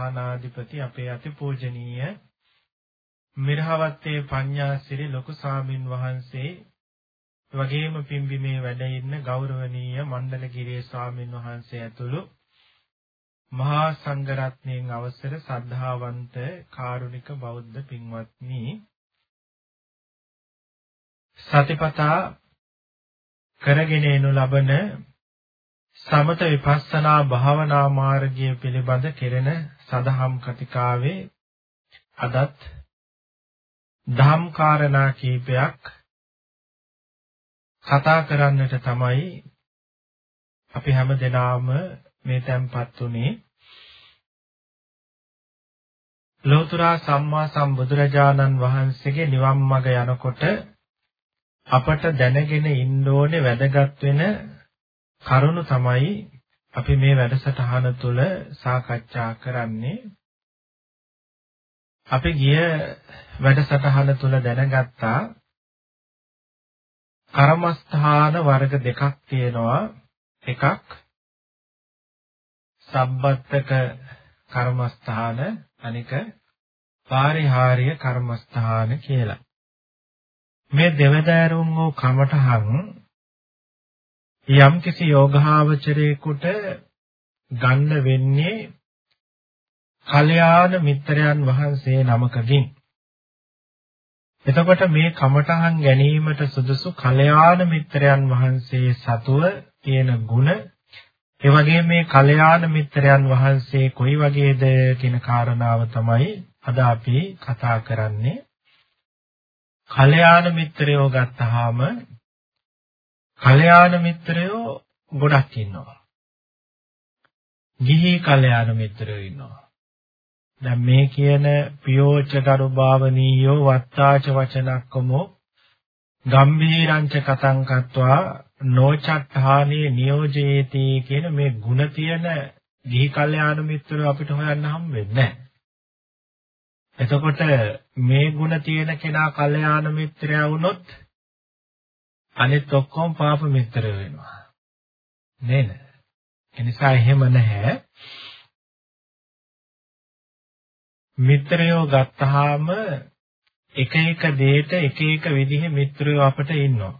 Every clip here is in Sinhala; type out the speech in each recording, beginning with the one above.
මහානාධිපති අපේ අතිපූජනීය මිරහවත්තේ පඤ්ඤාසිරි ලොකු සාමින් වහන්සේ වගේම පිම්බිමේ වැඩ ඉන්න ගෞරවනීය මණ්ඩලගිරියේ ස්වාමින් වහන්සේ ඇතුළු මහා සංඝරත්නයන් අවසර සද්ධාවන්ත කාරුණික බෞද්ධ පින්වත්නි සතිපතා කරගෙන එනු ලබන සමත විපස්සනා භාවනා මාර්ගය පිළිබඳ කෙරෙන සදහම් කතිකාවේ අදත් ධම් කාරණා කීපයක් කතා කරන්නට තමයි අපි හැම දිනාම මේ tempත් උනේ. ලෝතර සම්මා සම්බුදුරජාණන් වහන්සේගේ නිවන් මඟ යනකොට අපට දැනගෙන ඉන්න ඕනේ වැදගත් වෙන කරුණු තමයි අපි මේ වැඩසටහන තුළ සාකච්ඡා කරන්නේ. අපි ගිය වැඩසටහන තුළ දැනගත්තා කර්මස්ථාන වර්ග දෙකක් තියෙනවා. එකක් සම්බත්තක කර්මස්ථාන අනික පාරිහාර්ය කර්මස්ථාන කියලා. මේ දෙවදාරුම් වූ කමඨහන් යම්කිසි යෝගාවචරයෙකුට ගන්න වෙන්නේ කල්යාණ මිත්‍රයන් වහන්සේ නමකකින්. එතකොට මේ කමඨහන් ගැනීමට සුදුසු කල්යාණ මිත්‍රයන් වහන්සේ සතුව තියෙන ಗುಣ ඒ වගේම මේ කල්යාණ මිත්‍රයන් වහන්සේ කොයි වගේද කියන කාරණාව තමයි අද අපි කතා කරන්නේ. කල්යාණ මිත්‍රයෝ ගත්තාම කල්යාණ මිත්‍රයෝ ගොඩක් ඉන්නවා. ගිහි කල්යාණ මිත්‍රයෝ ඉන්නවා. දැන් මේ කියන පියෝච කරුභාවනීයෝ වත්තාච වචනක්කමෝ ගම්භීරංච කතං කତ୍වා නොචත්තානේ නියෝජේති කියන මේ ಗುಣ තියෙන ගිහි කල්යාණ මිත්‍රයෝ අපිට හොයන්න හම් වෙන්නේ එතකොට මේ ಗುಣ තියෙන කෙනා කල්යාණ මිත්‍රයා වුණොත් අනිත් ඔක්කොම පාප මිත්‍ර වෙනවා. නේද? එනිසා එහෙම නැහැ. මිත්‍රයෝ ගත්තාම එක එක දෙයට එක එක විදිහේ මිත්‍රයෝ අපට ඉන්නවා.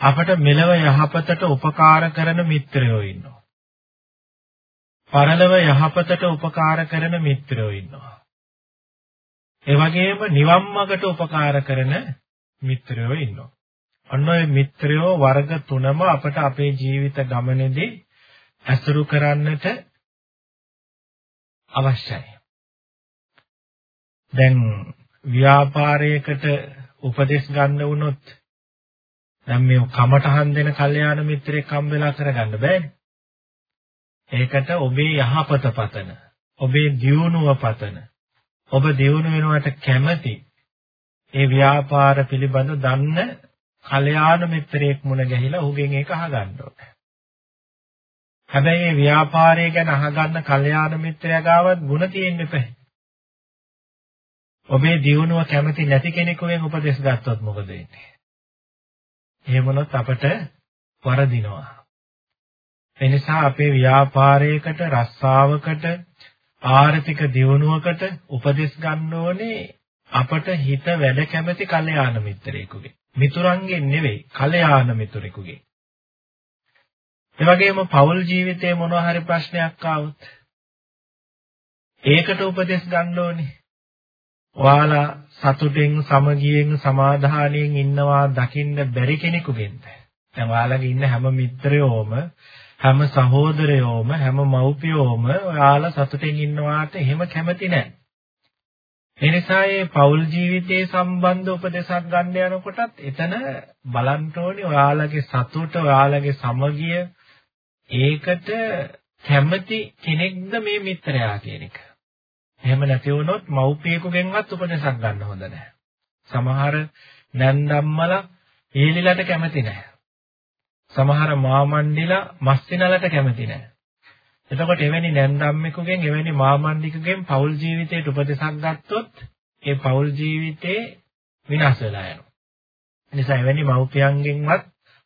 අපට මෙලව යහපතට උපකාර කරන මිත්‍රයෝ ඉන්නවා. පරලොව යහපතට උපකාර කරන මිත්‍රයෝ ඉන්නවා. ඒ වගේම නිවන් මාර්ගට උපකාර කරන මිත්‍රයෝ ඉන්නවා. අන්න ඔය මිත්‍රයෝ වර්ග තුනම අපට අපේ ජීවිත ගමනේදී ඇසුරු කරන්නට අවශ්‍යයි. දැන් ව්‍යාපාරයකට උපදෙස් ගන්න වුණොත් දැන් මේ කමටහන් දෙන කල්යාණ මිත්‍රයෙක් හම්බෙලා කරගන්න බෑනේ. ඒකට ඔබේ යහපත පතන, ඔබේ දියුණුව පතන, ඔබ දියුණු වෙනවට කැමති ඒ ව්‍යාපාර පිළිබඳ දන්න කල්යාණ මිත්‍රයෙක් මුණ ගැහිලා ඔහුගෙන් ඒක අහගන්න ඕනේ. හැබැයි මේ ව්‍යාපාරය ගැන අහගන්න කල්යාණ මිත්‍රයා ගාවත් ಗುಣ තියෙන්න එපා. ඔබේ දියුණුව කැමති නැති කෙනෙකුගෙන් උපදෙස් ගත්තොත් මොකද වෙන්නේ? එහෙම වුණොත් අපට වරදිනවා. එනිසා අපේ ව්‍යාපාරයකට රස්සාවකට ආර්ථික දියුණුවකට උපදෙස් ගන්න ඕනේ අපට හිත වැඩ කැමති කල්යාණ මිත්‍රයෙකුගේ. මිතුරන්ගෙන් නෙවෙයි කල්යාණ මිතුරෙකුගේ. ඒ වගේම පෞල් ජීවිතයේ මොනවා හරි ප්‍රශ්නයක් ආවොත් ඒකට උපදෙස් ගන්න ඕනේ. ඔයාලා සතුටෙන් සමගියෙන් සමාදානයෙන් ඉන්නවා දකින්න බැරි කෙනෙකුගෙන්ද? දැන් ඔයාලගේ ඉන්න හැම මිත්‍රයෝම හැම සහෝදරයෝම හැම මව්පියෝම ඔයාලා සතුටින් ඉන්නවාට එහෙම කැමති නැහැ. ඒ නිසා මේ පෞල් ජීවිතයේ සම්බන්ධ උපදේශක් ගන්න යනකොටත් එතන බලන්න ඕනේ ඔයාලගේ සතුට ඔයාලගේ සමගිය ඒකට කැමති කෙනෙක්ද මේ මිත්‍රයා කියන එක. එහෙම නැති වුණොත් මව්පියෙකුගෙන්වත් උපදේශක් ගන්න හොඳ නැහැ. සමහර නැන්දම්මලා ඊලිලට කැමති නැහැ. සමහර මාමණ්ඩිලා මස්සිනලට කැමති නැහැ. එතකොට එවැනි නැන්දම්මෙකුගෙන් එවැනි මාමණ්ඩිකගෙන් පෞල් ජීවිතයට උපදෙසක් ගත්තොත් ඒ පෞල් ජීවිතේ විනාශ වෙලා යනවා. නිසා එවැනි මව්පියන්ගෙන්වත්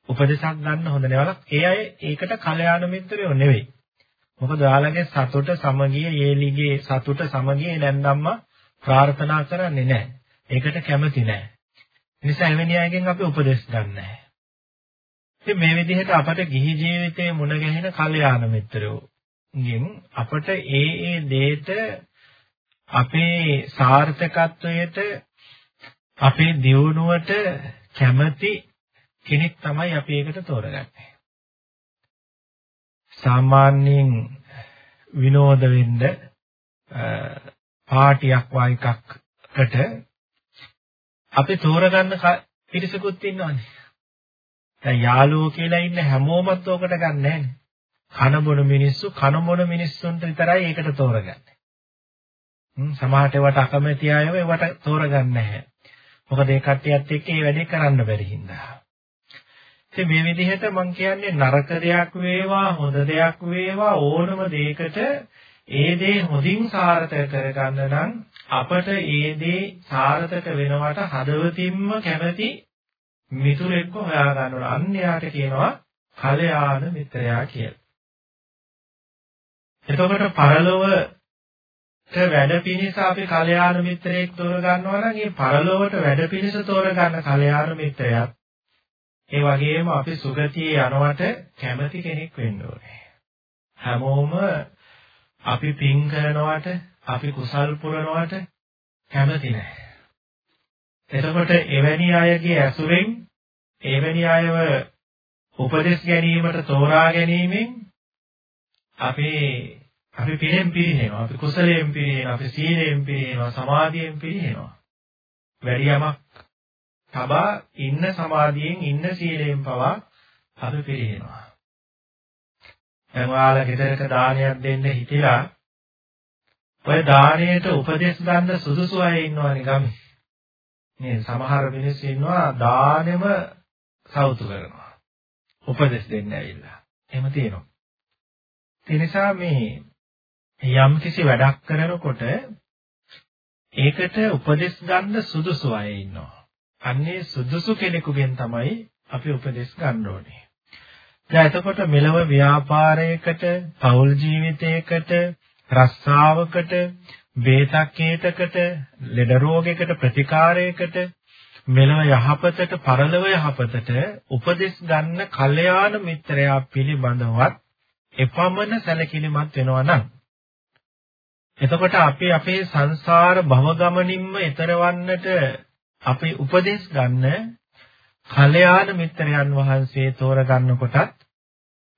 උපදෙසක් ගන්න හොඳ නැවලක් ඒ අය ඒකට කල්යාණ මිත්‍රයෝ නෙවෙයි. මොකද ඔයාලගේ සතුට සමගිය, යේලිගේ සතුට සමගිය නැන්දම්ම ප්‍රාර්ථනා කරන්නේ නැහැ. ඒකට කැමති නැහැ. නිසා එවැනි අයගෙන් අපි උපදෙස් ගන්න නැහැ. ඉතින් මේ විදිහට අපට ගිහි ජීවිතයේ මුණ ගැහෙන කල්යාණ මිත්‍රයෝගෙන් අපට ඒ ඒ දේට අපේ සාර්ථකත්වයට අපේ දියුණුවට කැමති කෙනෙක් තමයි අපි ඒකට තෝරගන්නේ. සාමාන්‍යයෙන් විනෝද වෙන්න පාටියක් වා එකකට අපි තෝරගන්න පිරිසකුත් ඉන්නවනේ. දැන් යාළුවෝ කියලා ඉන්න හැමෝමත් ඕකට ගන්න නැහැනේ. කන බොන මිනිස්සු කන බොන මිනිස්සුන්ට විතරයි ඒකට තෝරගන්නේ. හ්ම් සමහරට ඒවට අකමැති අයව ඒවට තෝරගන්නේ නැහැ. මොකද ඒ කට්ටියත් එක්ක ඒ වැඩේ කරන්න බැරි හින්දා. ඉතින් මේ විදිහට මම කියන්නේ නරක දෙයක් වේවා හොඳ දෙයක් වේවා ඕනම දෙයකට ඒ දේ හොඳින් සාර්ථක කරගන්න නම් අපට ඒ දේ සාර්ථක වෙනවට හදවතින්ම කැමති මිතුරෙක්ව හොයා ගන්න ඕන. අන්න යාට කියනවා කල්යාණ මිත්‍රයා කියලා. එතකොට පරලොවට වැඩ පිණිස අපි කල්යාණ මිත්‍රයෙක් තෝර ගන්නවා නම් ඒ පරලොවට වැඩ පිණිස තෝර ගන්න කල්යාණ මිත්‍රයාත් ඒ වගේම අපි සුගතියේ යනවට කැමති කෙනෙක් වෙන්න ඕනේ. හැමෝම අපි පින් කරනවට, අපි කුසල් පුරනවට කැමති නැහැ. එතකොට එවැනි අයගේ ඇසුරෙන් එවැනි අයව උපදෙස් ගැනීමට තෝරා ගැනීමෙන් අපේ අපි පිනෙන් පිරිනේනවා අපි කුසලයෙන් පිරිනේනවා අපි සීලයෙන් පිරිනේනවා සමාධියෙන් පිරිනේනවා වැඩි යමක් තබා ඉන්න සමාධියෙන් ඉන්න සීලයෙන් පවා අපි පිරිනේනවා දැන් ඔයාලා ගෙදරක දානයක් දෙන්න හිතිලා ඔය දාණයට උපදෙස් ගන්න සුදුසු අය ඉන්නවනේ ගමේ. මේ සමහර මිනිස්සු ඉන්නවා දානෙම සවුතු කරනවා. උපදෙස් දෙන්න ඇවිල්ලා. එහෙම තියෙනවා. ඒ නිසා මේ යම් කිසි වැඩක් කරනකොට ඒකට උපදෙස් ගන්න සුදුසු අය ඉන්නවා. අන්නේ සුදුසු කෙනෙකුගෙන් තමයි අපි උපදෙස් ගන්න ඕනේ. දැන් එතකොට මෙලව ව්‍යාපාරයකට, පෞල් ජීවිතයකට, රස්සාවකට, බේතක්කේතකට, ලෙඩ රෝගයකට ප්‍රතිකාරයකට මෙලව යහපතට, පරලොව යහපතට උපදෙස් ගන්න කල්යාණ මිත්‍රයා පිළිබඳවත් එපමණ සැලකිලිමත් වෙනවා නම් එතකොට අපි අපේ සංසාර භව ගමනින්ම ඈතරවන්නට අපි උපදෙස් ගන්න කල්යාණ මිත්‍රයන් වහන්සේ තෝරගන්නකොටත්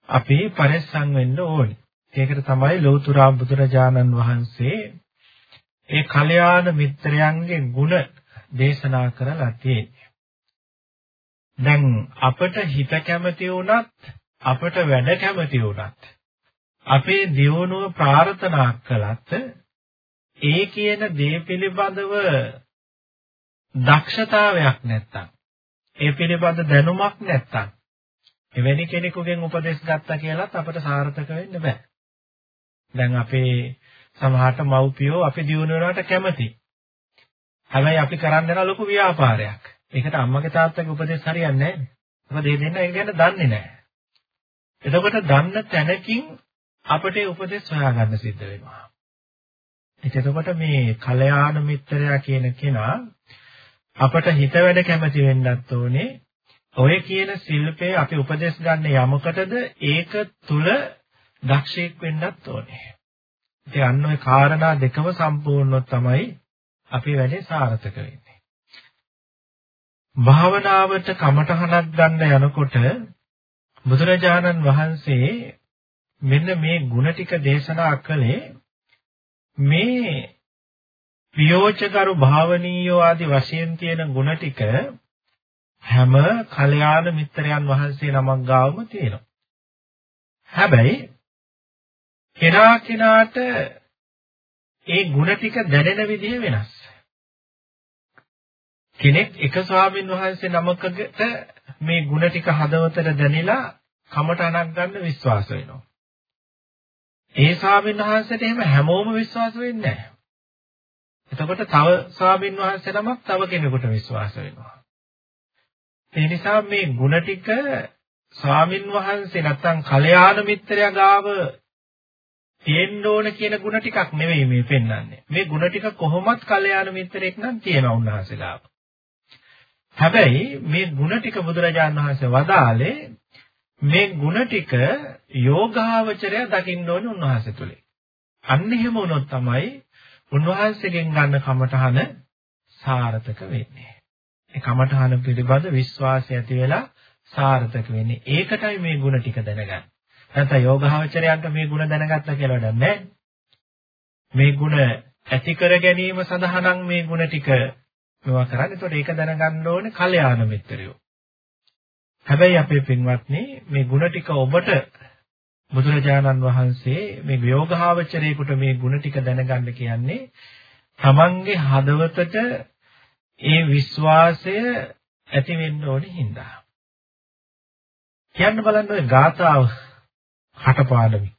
අපි පරිස්සම් වෙන්න ඕනේ. ඒකට තමයි ලෞතර බුදුරජාණන් වහන්සේ ඒ කල්යාණ මිත්‍රයන්ගේ ගුණ දේශනා කරලා තියෙන්නේ. දැන් අපට හිත කැමති වුණත් අපට වැඩ කැමති වුණත් අපේ දියුණුව ප්‍රාර්ථනා කළත් ඒ කියන දේ පිළිබඳව දක්ෂතාවයක් නැත්තම් ඒ පිළිබඳ දැනුමක් නැත්තම් එවැනි කෙනෙකුගෙන් උපදෙස් ගත්තා කියලාත් අපට සාර්ථක වෙන්න බෑ. දැන් අපේ සමහරට මව්පියෝ අපි දියුණු වෙනවට කැමති. හැබැයි අපි කරන්න යන ලොකු ව්‍යාපාරයක්. ඒකට අම්මගේ තාත්තගේ උපදෙස් හරියන්නේ නැහැ. මොකද ඒ දෙන්න ඒක ගැන දන්නේ නැහැ. එතකොට දන්න තැනකින් අපට උපදෙස් හොයාගන්න සිද්ධ වෙනවා. එතකොට මේ කල්යාණ මිත්‍රයා කියන කෙනා අපට හිත වැඩ කැමති වෙන්නත් ඕනේ. ඔය කියන ශිල්පේ අපි උපදෙස් ගන්න යමකටද ඒක තුල දක්ෂයෙක් වෙන්නත් ඕනේ. ඉතින් අන්න ඔය කාරණා දෙකම සම්පූර්ණව තමයි අපි වැඩේ සාර්ථක වෙන්නේ. භාවනාවට කමඨහනක් ගන්න යනකොට බුදුරජාණන් වහන්සේ මෙන්න මේ ಗುಣ ටික දේශනා කළේ මේ ප්‍රියෝචකරු භාවනීයෝ ආදී වශයෙන් තියෙන ಗುಣ ටික හැම කල්යාණ මිත්‍රයන් වහන්සේ නමක් ගාවම තියෙනවා. හැබැයි කෙනා කෙනාට ඒ ಗುಣ ටික දැනෙන විදිහ වෙනස්. කෙනෙක් එක ස්වාමීන් වහන්සේ නමකට මේ ಗುಣ ටික හදවතට දැනෙලා කමට අනක් ගන්න විශ්වාස වෙනවා. ඒ ස්වාමීන් වහන්සේට එහෙම හැමෝම විශ්වාස වෙන්නේ නැහැ. එතකොට තව ස්වාමීන් වහන්සේ නමක් තව කෙනෙකුට විශ්වාස වෙනවා. ඒ නිසා මේ ಗುಣ ටික ස්වාමින් වහන්සේ නැත්තම් කල්යාණ මිත්‍රයා ගාව තියෙන්න ඕන කියන ಗುಣ ටිකක් නෙවෙයි මේ පෙන්වන්නේ. මේ ಗುಣ ටික කොහොමත් කල්යාණ මිත්‍රයෙක් නම් තියෙනවා උන්වහන්සේලා. හැබැයි මේ ಗುಣ ටික බුදුරජාණන් වහන්සේ වදාළේ මේ ಗುಣ ටික යෝගාවචරය දකින්න ඕනේ උන්වහන්සේ තුලේ. අන්න එහෙම වුණොත් තමයි උන්වහන්සේගෙන් ගන්න කමඨහන සාර්ථක වෙන්නේ. ඒ කමඨහන පිළිබඳ විශ්වාසය ඇති වෙලා සාර්ථක වෙන්නේ. ඒකටයි මේ ಗುಣ ටික දැනගන්නේ. නැත්නම් යෝගාවචරයන්ට මේ ಗುಣ දැනගත්තා කියලා වැඩක් නැහැ. මේ ಗುಣ ඇති කර ගැනීම සඳහා නම් මේ ಗುಣ ටික මේවා කරන්නේ. ඒතකොට ඒක දැනගන්න ඕනේ කල්යාණ මිත්‍රයෝ. හැබැයි අපේ පින්වත්නි මේ ಗುಣ ටික ඔබට බුදුරජාණන් වහන්සේ මේ යෝගාවචරයේකට මේ ಗುಣ ටික දැනගන්න කියන්නේ තමන්ගේ හදවතට ඒ විශ්වාසය ඇති වෙන්න ඕනේ හින්දා. කියන්න බලන්න ඔය ගාථාව හටපාඩමි.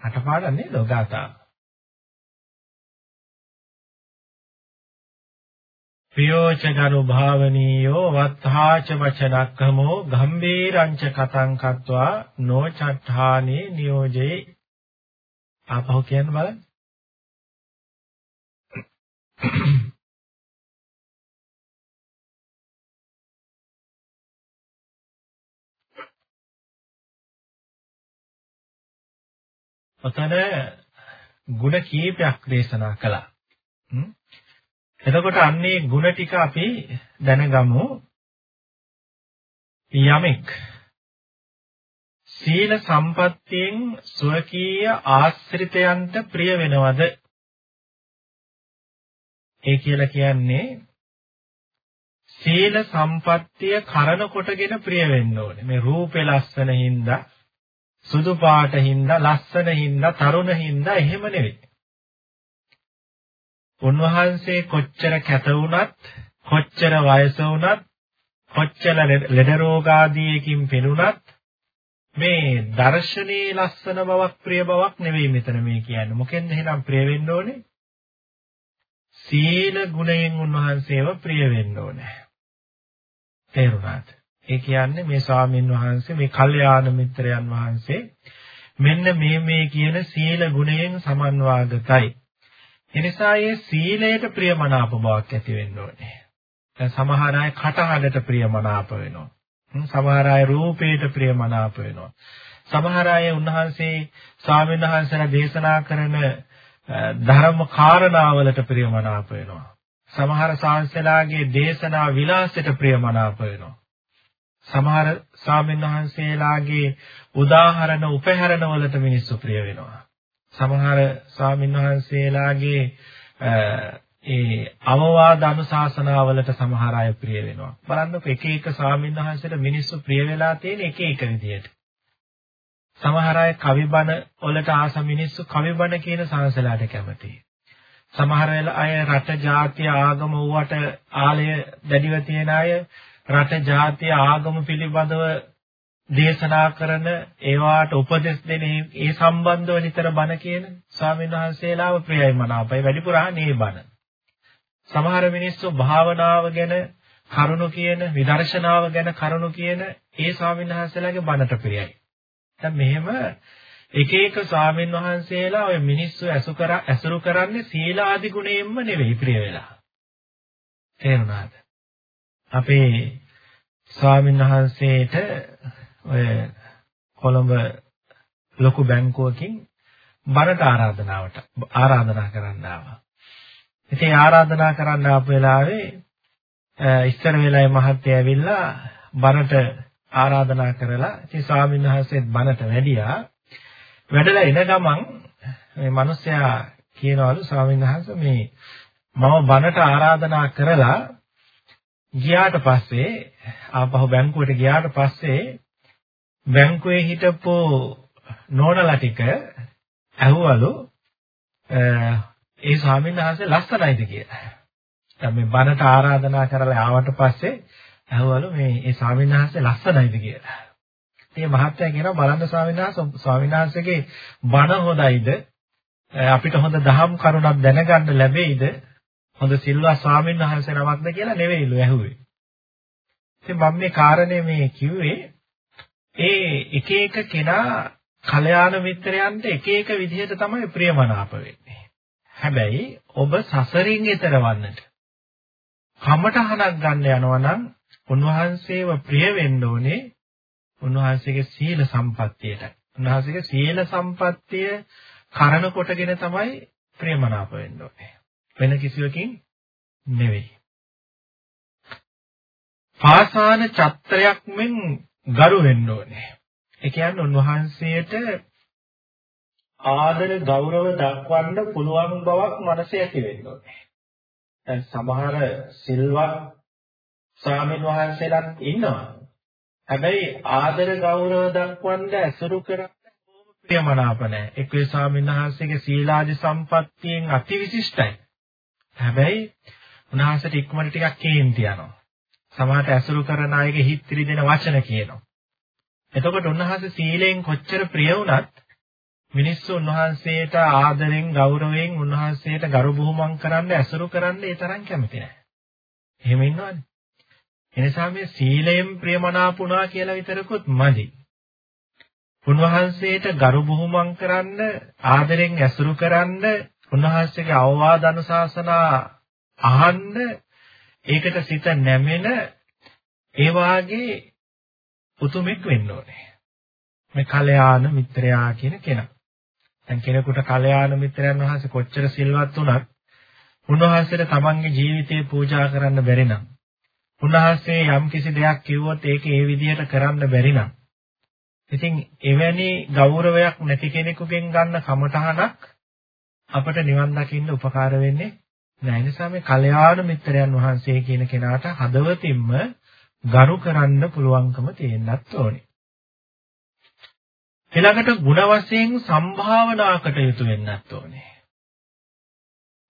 හටපාඩම් නේද ගාථාව? ප්‍රියෝච ගරු භාවනීයෝ වත්තාච වචනක්ඛමෝ ගම්බීරංච කතං කତ୍වා නොචත්තානේ නියෝජේ. ආපහු කියන්න බලන්න. ඔතන ಗುಣ කීපයක් දේශනා කළා. එතකොට අන්නේ ಗುಣ ටික අපි දැනගමු. යමෙක් සීල සම්පත්තියෙන් ස්වකීය ආශ්‍රිතයන්ට ප්‍රිය වෙනවද? ඒ කියලා කියන්නේ සීල සම්පත්තිය කරන කොටගෙන ප්‍රිය වෙන්න ඕනේ. මේ රූපේ ලස්සන හින්දා සුදු පාට හින්දා ලස්සන හින්දා තරුණ හින්දා එහෙම නෙවෙයි. උන්වහන්සේ කොච්චර කැත වුණත් කොච්චර වයස වුණත් කොච්චර ලෙඩ රෝග ආදීකින් පෙළුණත් මේ දර්ශනීය ලස්සන බවක් ප්‍රිය බවක් නෙවෙයි මෙතන මේ කියන්නේ. මොකෙන්ද එහෙනම් ප්‍රිය වෙන්න ඕනේ? සීල ගුණයෙන් උන්වහන්සේව ප්‍රිය වෙන්න ඕනේ. තේරුණාද? ඒ කියන්නේ මේ ස්වාමින් වහන්සේ මේ කල්යාණ මිත්‍රයන් වහන්සේ මෙන්න මේ මේ කියන සීල ගුණයෙන් සමන්වාගතයි. එනිසා මේ සීලයට ප්‍රියමනාප බවක් ඇති වෙන්න ඕනේ. දැන් සමහර අය කටහඬට ප්‍රියමනාප වෙනවා. සමහර අය රූපයට ප්‍රියමනාප වෙනවා. සමහර අය උන්වහන්සේ ස්වාමීන් වහන්සේලා දේශනා කරන ධර්ම කාරණාවලට ප්‍රියමනාප වෙනවා. සමහර සාංශලාගේ දේශනා විලාසයට ප්‍රියමනාප වෙනවා. සමහර ස්වාමින්වහන්සේලාගේ උදාහරණ උපහැරණ වලට මිනිස්සු ප්‍රිය වෙනවා. සමහර ස්වාමින්වහන්සේලාගේ ඒ අවවාද අනුශාසනාවලට සමහර අය ප්‍රිය වෙනවා. බලන්නකො එක එක ස්වාමින්වහන්සේට මිනිස්සු ප්‍රිය වෙලා තියෙන එක එක විදියට. සමහර අය කවිබණ වලට ආස මිනිස්සු කවිබණ කියන සංසලාට කැමතියි. සමහර අය රට ජාතිය ආගම වුවට ආලය දැඩිව තියෙන අය රට ජාතිය ආගම පිළිබඳව දේශනා කරන ඒවාට උපදෙස් දෙන ඒ සම්බන්ධව නිතර බණ කියන ස්වාමීන් වහන්සේලාව ප්‍රියයි මනාපයි වැඩිපුර අහන්නේ බණ. සමහර මිනිස්සු භාවනාව ගැන කරුණු කියන විදර්ශනාව ගැන කරුණු කියන ඒ ස්වාමීන් වහන්සේලාගේ බණට ප්‍රියයි. දැන් මෙහෙම එක එක ස්වාමීන් වහන්සේලා ඔය මිනිස්සු ඇසු කර ඇසුරු කරන්නේ සීලාදි ගුණයෙන්ම නෙවෙයි ප්‍රිය වෙලා. තේරුණාද? අපේ ස්වාමීන් වහන්සේට ඔය කොළඹ ලොකු බැංකුවකින් බරට ආරාධනාවට ආරාධනා කරන්න ආවා. ඉතින් ආරාධනා කරන්න ආපු වෙලාවේ ඉස්සර වෙලාවේ මහත්තයා ඇවිල්ලා බරට ආරාධනා කරලා ඉතින් ස්වාමීන් වහන්සේත් බණට වැඩියා. වැඩලා එන ගමන් මේ මිනිස්සයා කියනවලු ස්වාමීන් වහන්සේ මේ මම බණට ආරාධනා කරලා ගියාට පස්සේ ආපහු බැංකුවට ගියාට පස්සේ බැංකුවේ හිටපු නෝනලා ටික ඇහුවලු ඒ ස්වාමීන් වහන්සේ ලස්සනයිද කියලා. දැන් මේ බණට ආරාධනා කරලා ආවට පස්සේ ඇහුවලු මේ ඒ ස්වාමීන් වහන්සේ ලස්සනයිද කියලා. ඉතින් මහත්තයා කියනවා බලන්න ස්වාමීන් වහන්සේ ස්වාමීන් වහන්සේගේ බණ හොඳයිද? අපිට හොඳ දහම් කරුණක් දැනගන්න ලැබෙයිද? හොඳ සිල්වා ස්වාමීන් වහන්සේ නමක්ද කියලා නෙවෙයිලු ඇහුවේ. ඉතින් මම මේ කාරණේ මේ කිව්වේ ඒ එක එක කෙනා කල්යාණ මිත්‍රයන්ට එක එක විදිහට තමයි ප්‍රියමනාප වෙන්නේ. හැබැයි ඔබ සසරින් එතරවන්නට කමටහනක් ගන්න යනවා නම් උන්වහන්සේව ප්‍රිය වෙන්න ඕනේ උන්වහන්සේගේ සීල සම්පත්තියට. උන්වහන්සේගේ සීල සම්පත්තිය කරන කොටගෙන තමයි ප්‍රේමනාප වෙන්න ඕනේ. වෙන කිසිවකින් නෙවෙයි. පාසාන චත්‍රයක් මෙන් ගරු වෙන්න ඕනේ. ඒ කියන්නේ උන්වහන්සේට ආදර ගෞරව දක්වන්න පුළුවන් බවක් මනසේ ඇති වෙන්න ඕනේ. දැන් සමහර සිල්වත් ස්වාමීන් වහන්සේලාත් ඉන්නවා. හැබැයි ආදර ගෞරව දක්වන්න ඇසුරු කරන්නේ කොහොම ප්‍රියමනාප නැහැ. එක්වේ ස්වාමීන් වහන්සේගේ සීලාදි සම්පත්තියෙන් අතිවිශිෂ්ටයි. හැබැයි උන්වහන්සේට ඉක්මනට ටිකක් කේන්ති යනවා. සමහරට ඇසුරු කරන අයගේ හිත් ත්‍රිදෙන වචන කියනවා. එතකොට උන්වහන්සේ සීලයෙන් කොච්චර ප්‍රිය වුණත් මිනිස්සු උන්වහන්සේට ආදරෙන් ගෞරවයෙන් උන්වහන්සේට ගරු බුහුමන් කරන්න ඇසුරු කරන්න ඒ තරම් කැමති නැහැ. එහෙම ඉන්නවනේ. එනිසා මේ සීලයෙන් ප්‍රියමනාපුණා කියලා විතරකුත් මදි. උන්වහන්සේට ගරු බුහුමන් කරන්න ආදරෙන් ඇසුරු කරන්න උන්වහන්සේගේ අවවාද අනුශාසනා අහන්න ඒකට සිත නැමෙන ඒ වාගේ උතුමෙක් වෙන්න ඕනේ. මේ කල්යාණ මිත්‍රයා කියන කෙනා. දැන් කෙනෙකුට කල්යාණ මිත්‍රයන් වහන්සේ කොච්චර සිල්වත් වුණත් උන්වහන්සේට තමන්ගේ ජීවිතේ පූජා කරන්න බැරි නම් උන්වහන්සේ යම් කිසි දෙයක් කිව්වොත් ඒක ඒ විදිහට කරන්න බැරි නම් ඉතින් එවැනි ගෞරවයක් නැති කෙනෙකුගෙන් ගන්න කමටහනක් අපට නිවන් දකින්න උපකාර වෙන්නේ නැහැ. ඒ නිසා මේ කල්යාණ මිත්‍රයන් වහන්සේ කියන කෙනාට හදවතින්ම ගරු කරන්න පුළුවන්කම තියෙන්නත් ඕනේ. ඊළඟට ಗುಣ වශයෙන් සම්භාවනාකට යුතු වෙන්නත් ඕනේ.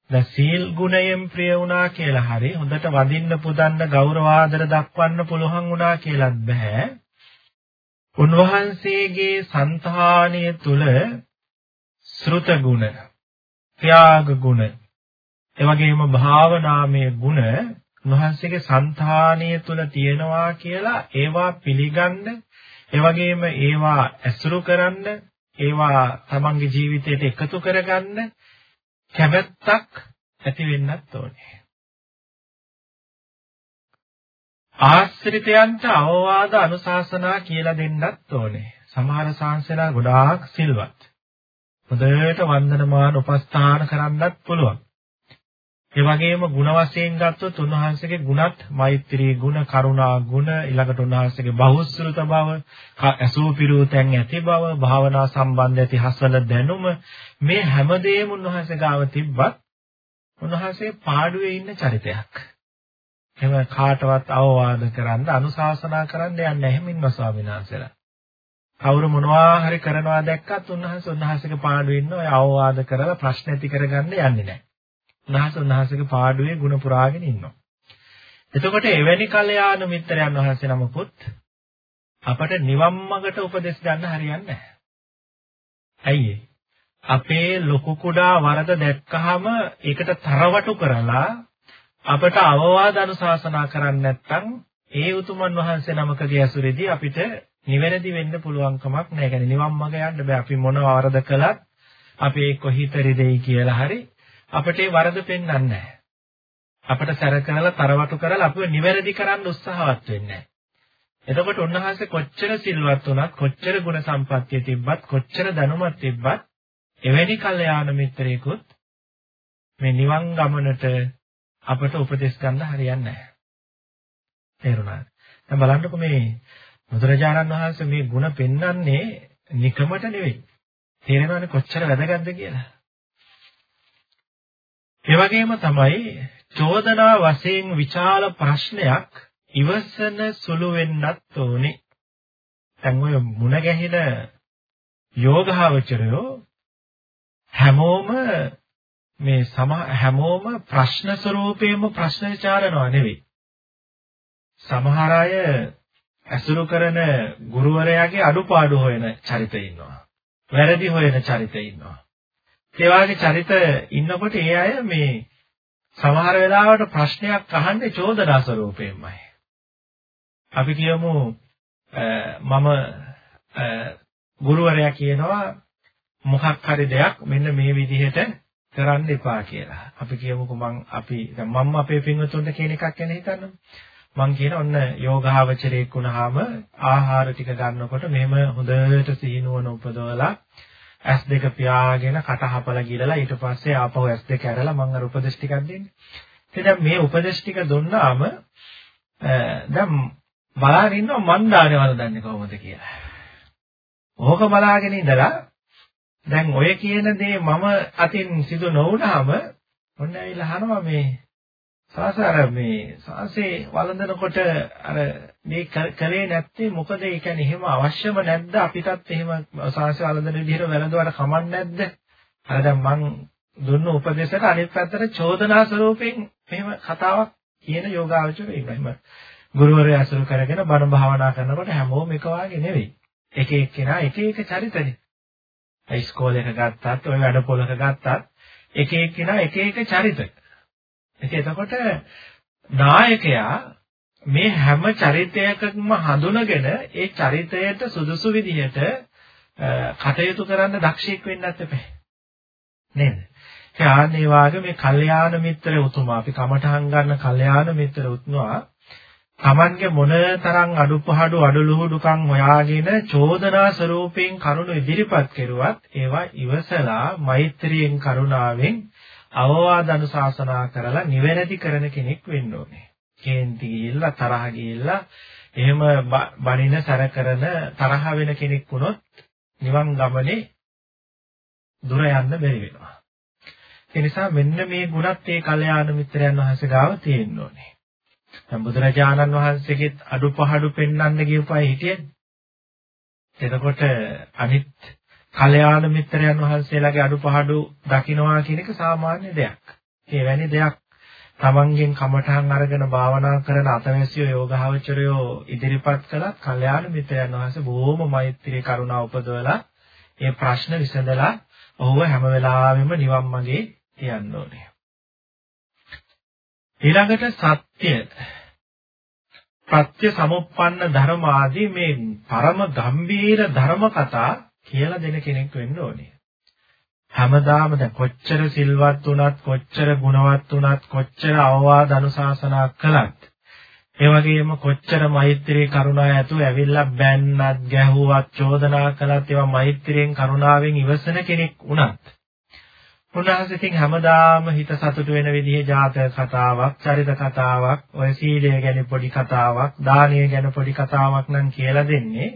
දැන් සීල් ගුණයෙන් ප්‍රිය වුණා කියලා හරි හොඳට වඳින්න පුදන්න ගෞරවාදර දක්වන්න පුළුවන් වුණා කියලාත් බෑ. උන්වහන්සේගේ సంతාණය තුල ශ්‍රුත ගුණ, ත්‍යාග ගුණ, එවැගේම භාවනාමය ගුණ උන්වහන්සේගේ సంతානිය තුල තියෙනවා කියලා ඒවා පිළිගන්න, එවැගේම ඒවා ඇසුරු කරන්න, ඒවා තමන්ගේ ජීවිතයට එකතු කරගන්න කැමැත්තක් ඇති වෙන්නත් ඕනේ. ආශ්‍රිතයන්ට අවවාද අනුශාසනා කියලා දෙන්නත් ඕනේ. සමහර සාංශලා ගොඩාක් සිල්වත්. හොඳට වන්දනමාන උපස්ථාන කරන්නත් පුළුවන්. ඒ වගේම ಗುಣ වශයෙන් ගත්තොත් උන්වහන්සේගේ ගුණත් මෛත්‍රී ගුණ, කරුණා ගුණ, ඊළඟට උන්වහන්සේගේ බහුසෘත බව, ඇසූ පිරූතෙන් ඇති බව, භාවනා සම්බන්ධ ඇති හසල දැනුම මේ හැමදේම උන්වහන්සේ ගාව තිබ්බත් උන්වහන්සේ පාඩුවේ ඉන්න චරිතයක්. එහෙම කාටවත් අවවාද කරන්න, අනුශාසනා කරන්න යන්නේ නැහැ මින්ම ස්වාමීන් වහන්සේලා. කවුරු මොනවා හරි කරනවා දැක්කත් උන්වහන්සේ උන්වහන්සේගේ පාඩුවේ ඉන්න ඔය අවවාද කරලා ප්‍රශ්න ඇති කරගන්න යන්නේ නැහැ. උන්වහන්සේ උන්වහන්සේගේ පාඩුවේ ಗುಣ පුරාගෙන ඉන්නවා. එතකොට එවැනි කල්යාණ මිත්‍රයන් වහන්සේ නමකුත් අපට නිවන් මාර්ගට උපදෙස් ගන්න හරියන්නේ නැහැ. ඇයි අපේ ලොකු කුඩා වරද දැක්කහම ඒකට තරවටු කරලා අපට අවවාද අනුශාසනා කරන්නේ නැත්නම් ඒ උතුමන් වහන්සේ නමකගේ ඇසුරේදී අපිට නිවැරදි වෙන්න පුළුවන් කමක් නැහැ. يعني නිවන් මාර්ග යන්න බෑ. අපි මොන වරද කළත් අපි එක්ක හිත රිදෙයි කියලා හරි අපිට ඒ වරද පෙන්වන්නේ නැහැ. අපිට සැර කරලා තරවටු කරලා අපිව නිවැරදි කරන්න උත්සාහවත් වෙන්නේ නැහැ. එතකොට උන්වහන්සේ කොච්චර සිල්වත් වුණත් කොච්චර ගුණ සම්පත්තිය තිබ්බත් කොච්චර දැනුමක් තිබ්බත් එවැනි කල්යාණ මිත්‍රයෙකුත් මේ නිවන් ගමනට අපට උපදෙස් ගන්න හරියන්නේ නැහැ. තේරුණාද? දැන් බලන්නකො මේ බුදුරජාණන් වහන්සේ මේ ಗುಣ පෙන්වන්නේ නිකමට නෙවෙයි. තේරෙනවනේ කොච්චර වැදගත්ද කියලා. ඒ වගේම තමයි චෝදනා වශයෙන් විචාල ප්‍රශ්නයක් ඉවසන සුළු වෙන්නත් ඕනේ. දැන් ඔය මුණ ගැහින යෝගාවචරයෝ හැමෝම මේ සම හැමෝම ප්‍රශ්න ස්වරූපයෙන්ම ප්‍රශ්න විචාරනවා නෙවෙයි. සමහර අය ඇසුරු කරන ගුරුවරයාගේ අඩුපාඩු හොයන චරිත ඉන්නවා. වැරදි හොයන චරිත ඉන්නවා. ඒ වගේ චරිත ඉන්නකොට ඒ අය මේ සමහර වෙලාවට ප්‍රශ්නයක් අහන්නේ චෝදනා ස්වරූපයෙන්මයි. අපි කියමු මම ගුරුවරයා කියනවා මොකක් හරි දෙයක් මෙන්න මේ විදිහට කරන්න එපා කියලා. අපි කියමුකෝ මං අපි දැන් මම අපේ පින්වතුන්ට කියන එකක් ගැන හිතන්න. මං කියන ඔන්න යෝගාවචරයක් වුණාම ආහාර ටික ගන්නකොට මෙහෙම හොඳට සිහිනුවන උපදවලා S2 පියාගෙන කටහපලා ගිලලා ඊට පස්සේ ආපහු S2 ඇරලා මං අර උපදේශ ටිකක් දෙන්නේ. ඉතින් දැන් මේ උපදේශ ටික දුන්නාම දැන් බලාගෙන ඉන්නවා මන් දානේ වලදන්නේ කොහොමද කියලා. ඕක බලාගෙන ඉඳලා දැන් ඔය කියන දේ මම අතින් සිදු නොවුනහම ඔන්න ඇවිල්ලා අහනවා මේ සාසාර මේ සාසේ වළඳනකොට අර මේ කලේ නැත්තේ මොකද ඒ කියන්නේ එහෙම අවශ්‍යම නැද්ද අපිටත් එහෙම සාසේ වළඳන විදිහට වැළඳුවාට කමක් නැද්ද අර දැන් මං දුන්න උපදේශයට අනිත් පැත්තට චෝදනා ස්වරූපයෙන් මෙහෙම කතාවක් කියන යෝගාවචරය ඉන්නවා. එහෙම ගුරුවරයා අසුරු කරගෙන බණ භාවනා කරනකොට හැමෝම එක වාගේ නෙවෙයි. එක එක්කෙනා එක එක චරිතනේ. ඉස්කෝලේක ගත්තත්, ඔය වැඩපොලක ගත්තත් එක එක්කෙනා එක එක චරිත. එතකොට නායකයා මේ හැම චරිතයකම හඳුනගෙන ඒ චරිතයට සුදුසු විදිහට කටයුතු කරන්න දක්ෂයෙක් වෙන්නත් එපා. නේද? ඒ ආන්නේ වාගේ මේ කල්යාණ මිත්‍ර උතුමා අපි කමඨහන් ගන්න කල්යාණ මිත්‍ර උතුමා Tamange මොනතරම් අඩුපහඩු අඩලුහුඩුකම් හොයාගෙන චෝදනා ස්වරූපයෙන් කරුණ ඉදිරිපත් කෙරුවත් ඒවා ඉවසලා මෛත්‍රියෙන් කරුණාවෙන් අවවාද අනුශාසනා කරලා නිවැරදි කරන කෙනෙක් වෙන්න ඕනේ. කේන්ති ගිහිල්ලා තරහ ගිහිල්ලා එහෙම බණින සැර කරන තරහ වෙන කෙනෙක් වුණොත් නිවන් ගමනේ දුර යන්න බැරි වෙනවා. ඒ නිසා මෙන්න මේ ගුණත් ඒ කල්යාණ මිත්‍රයන් වහන්සේ ගාව තියෙන්න ඕනේ. දැන් බුදුරජාණන් වහන්සේගෙත් අඩුපහඩු පෙන්වන්න ගියපයි හිටියේ. එතකොට අනිත් කල්යාණ මිත්‍රයන් වහන්සේලාගේ අඩුපහඩු දකින්නවා කියන එක සාමාන්‍ය දෙයක්. ඒ වැනි දෙයක් තමන්ගෙන් කමඨහන් අරගෙන භාවනා කරන අතවැසියෝ යෝගාවචරයෝ ඉදිරිපත් කළත් කල්යාණ මිත්‍රයන් වහන්සේ බොහොම මෛත්‍රී කරුණා උපදවලා මේ ප්‍රශ්න විසඳලා ඔහුව හැම වෙලාවෙම නිවන් මාගේ තියන්න ඕනේ. ඊළඟට සත්‍ය ප්‍රත්‍ය සමුප්පන්න ධර්ම ආදී මේ පරම ගම්බීර ධර්ම කතා කියලා දෙන කෙනෙක් වෙන්න ඕනේ. හැමදාම දැන් කොච්චර සිල්වත් වුණත් කොච්චර ගුණවත් වුණත් කොච්චර අවවාද අනුශාසනා කළත් ඒ වගේම කොච්චර මෛත්‍රී කරුණා ඇතුව ඇවිල්ලා බැන්නත් ගැහුවත් චෝදනා කළත් ඒවා මෛත්‍රියෙන් කරුණාවෙන් ඉවසන කෙනෙක් වුණත් උන්වහන්සේ ඉතින් හැමදාම හිත සතුට වෙන විදිහේ ජාතක කතාවක්, චරිත කතාවක්, ඔය සීලය ගැන පොඩි කතාවක්, දානය ගැන පොඩි කතාවක් නම් කියලා දෙන්නේ.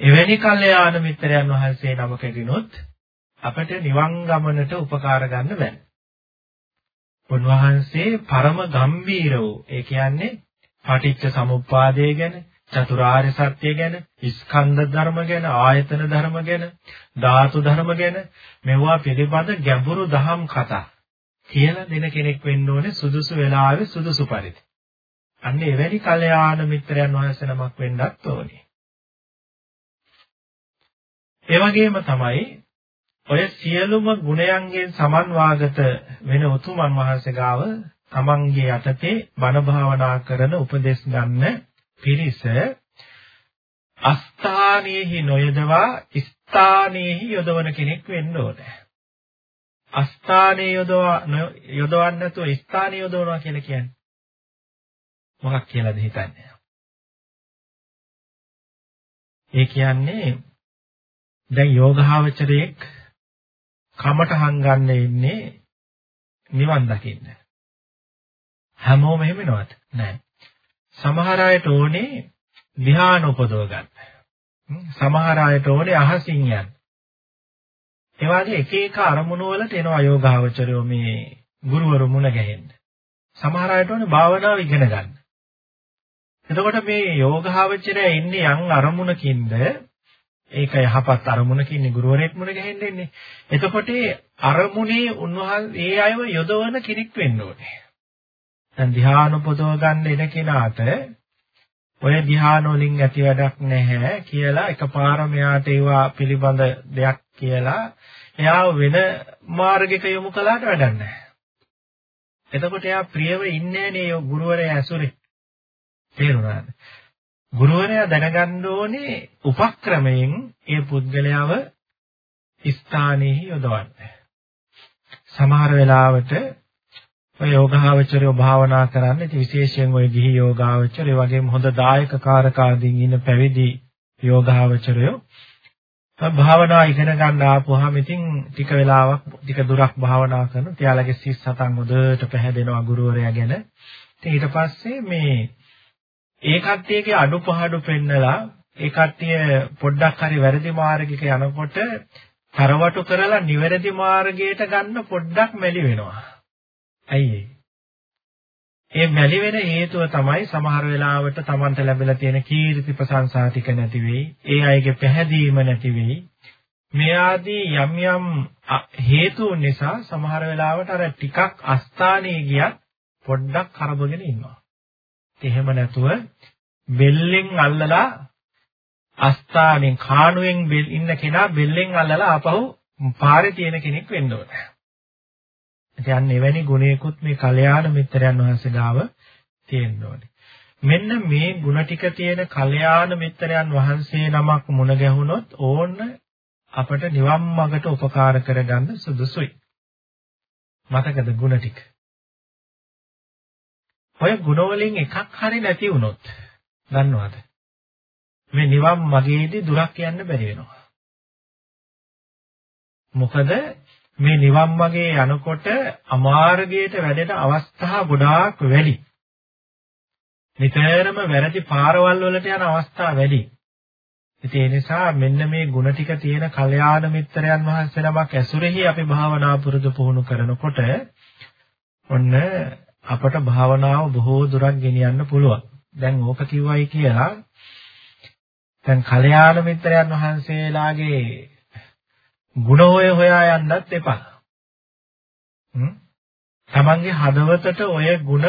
එවැනි කල්යාණ මිත්‍රයන් වහන්සේ නමකගෙනුත් අපට නිවන් ගමනට උපකාර ගන්න බෑ. උන්වහන්සේ පරම ගම්බීර වූ ඒ කියන්නේ පටිච්ච සමුප්පාදය ගැන චතුරාර්ය සත්‍ය ගැන, ස්කන්ධ ධර්ම ගැන, ආයතන ධර්ම ගැන, ධාතු ධර්ම ගැන මෙවුවා පිළිබඳ ගැඹුරු දහම් කතා කියලා දෙන කෙනෙක් වෙන්න ඕනේ සුදුසු වෙලාවේ සුදුසු පරිදි. අන්න එවැනි කල්යාණ මිත්‍රයන් වහන්සේ නමක් වෙන්නත් ඕනේ. ඒ වගේම තමයි ඔය සියලුම ගුණයන්ගෙන් සමන්වාගත වෙන උතුමන් වහන්සේ ගාව තමන්ගේ යටතේ බණ භාවනා කරන උපදෙස් ගන්න පිරිස අස්ථානයේහි නොයදවා ස්ථානයේහි යොදවන කෙනෙක් වෙන්න ඕනේ. අස්ථානයේ යොදවා යොදවන්න නැතුව ස්ථානයේ යොදවනවා කියලා කියන්නේ මොකක් කියලාද හිතන්නේ? ඒ කියන්නේ දැන් යෝගාවචරයේක් කමටහන් ගන්න ඉන්නේ නිවන් දකින්න. හැමෝම එහෙම නේද? නෑ. සමහර අයට ඕනේ ධ්‍යාන උපදව ගන්න. සමහර අයට ඕනේ අහසින් යන්න. ඒ වගේ එක එක අරමුණු වලට එනවා යෝගාවචරයෝ මේ ගුරුවරු මුණ ගැහෙන්න. සමහර අයට ඕනේ භාවනාව ඉගෙන ගන්න. එතකොට මේ යෝගාවචරය ඉන්නේ යම් අරමුණකින්ද ඒක යහපත් අරමුණකින් ගුරුවරයෙක් මුණ ගැහෙන්නේ. එතකොට අරමුණේ උන්වහන්සේ ඒ අයව යොදවන කෙනෙක් වෙන්න ඕනේ. දැන් ධ්‍යාන උපදව ගන්න එන කෙනාට ඔය ධ්‍යාන වලින් ඇති වැඩක් නැහැ කියලා එකපාර මෙයාට ඒවා පිළිබඳ දෙයක් කියලා එයා වෙන මාර්ගයක යොමු කළාට වැඩක් නැහැ. එතකොට එයා ප්‍රියව ඉන්නේ නේ ගුරුවරයා ඇසුරේ. තේරුණාද? ගුරුවරයා දැනගන්න ඕනේ උපක්‍රමයෙන් ඒ පුද්ගලයාව ස්ථානෙහි යොදවන්න. සමහර වෙලාවට ඔය යෝගාවචරය භාවනා කරන්න ඉතින් විශේෂයෙන් ඔය ගිහි යෝගාවචරය වගේම හොඳ දායක කාරකාදීන් ඉන්න පැවිදි යෝගාවචරය භාවනා ඉගෙන ගන්න ආපුවාම ඉතින් ටික වෙලාවක් ටික දුරක් භාවනා කරන තියාලගේ සිස් සතන් හොඳට පැහැදෙනවා ගුරුවරයා ගැන. ඉතින් ඊට පස්සේ මේ ඒ කට්ටියගේ අඩුපහඩු පෙන්නලා ඒ කට්ටිය පොඩ්ඩක් හරි වැරදි මාර්ගයක යනකොට තරවටු කරලා නිවැරදි මාර්ගයට ගන්න පොඩ්ඩක් මැලි වෙනවා. ඇයි ඒ මැලි වෙන හේතුව තමයි සමහර වෙලාවට Tamanට ලැබිලා තියෙන කීර්ති ප්‍රශංසා ටික නැති වෙයි. ඒ අයගේ පැහැදීම නැති වෙයි. මේ ආදී යම් යම් හේතු නිසා සමහර වෙලාවට අර ටිකක් අස්ථානයේ ගියත් පොඩ්ඩක් කරබගෙන ඉන්නවා. එහෙම නැතුව බෙල්ලෙන් අල්ලලා අස්ථානෙන් කාණුවෙන් ඉන්න කෙනා බෙල්ලෙන් අල්ලලා ආපහු පාරේ තියෙන කෙනෙක් වෙන්න ඕනේ. ඉතින් එවැනි ගුණයකුත් මේ කල්යාණ මිත්‍රයන් වහන්සේ ගාව තියෙන්න ඕනේ. මෙන්න මේ ಗುಣ ටික තියෙන කල්යාණ මිත්‍රයන් වහන්සේ නමක් මුණ ගැහුනොත් ඕන්න අපට නිවන් මාර්ගට උපකාර කරගන්න සුදුසුයි. මතකද ಗುಣ ටික? ඔය ගුණවලින් එකක් හරි නැති වුණොත් දන්නවද? මේ නිවන් මගේදී දුරක් යන්න බැරි වෙනවා. මොකද මේ නිවන් මගේ යනකොට අමාර්ගයට වැඩෙන අවස්ථා ගොඩාක් වැඩි. නිතරම වැරදි පාරවල් වලට යන අවස්ථා වැඩි. ඉතින් ඒ නිසා මෙන්න මේ ಗುಣ ටික තියෙන කල්යාණ මිත්‍රයන් වහන්සේනමක් ඇසුරෙහි අපි භාවනා පුරුදු පුහුණු කරනකොට ඔන්න අපට භාවනාව බොහෝ දුරක් ගෙනියන්න පුළුවන්. දැන් ඕක කිව්වයි කියලා දැන් කල්යාණ මිත්‍රයන් වහන්සේලාගේ ගුණ හොය හොයා යන්නත් එපා. හ්ම්? තමන්ගේ හදවතට ඔය ಗುಣ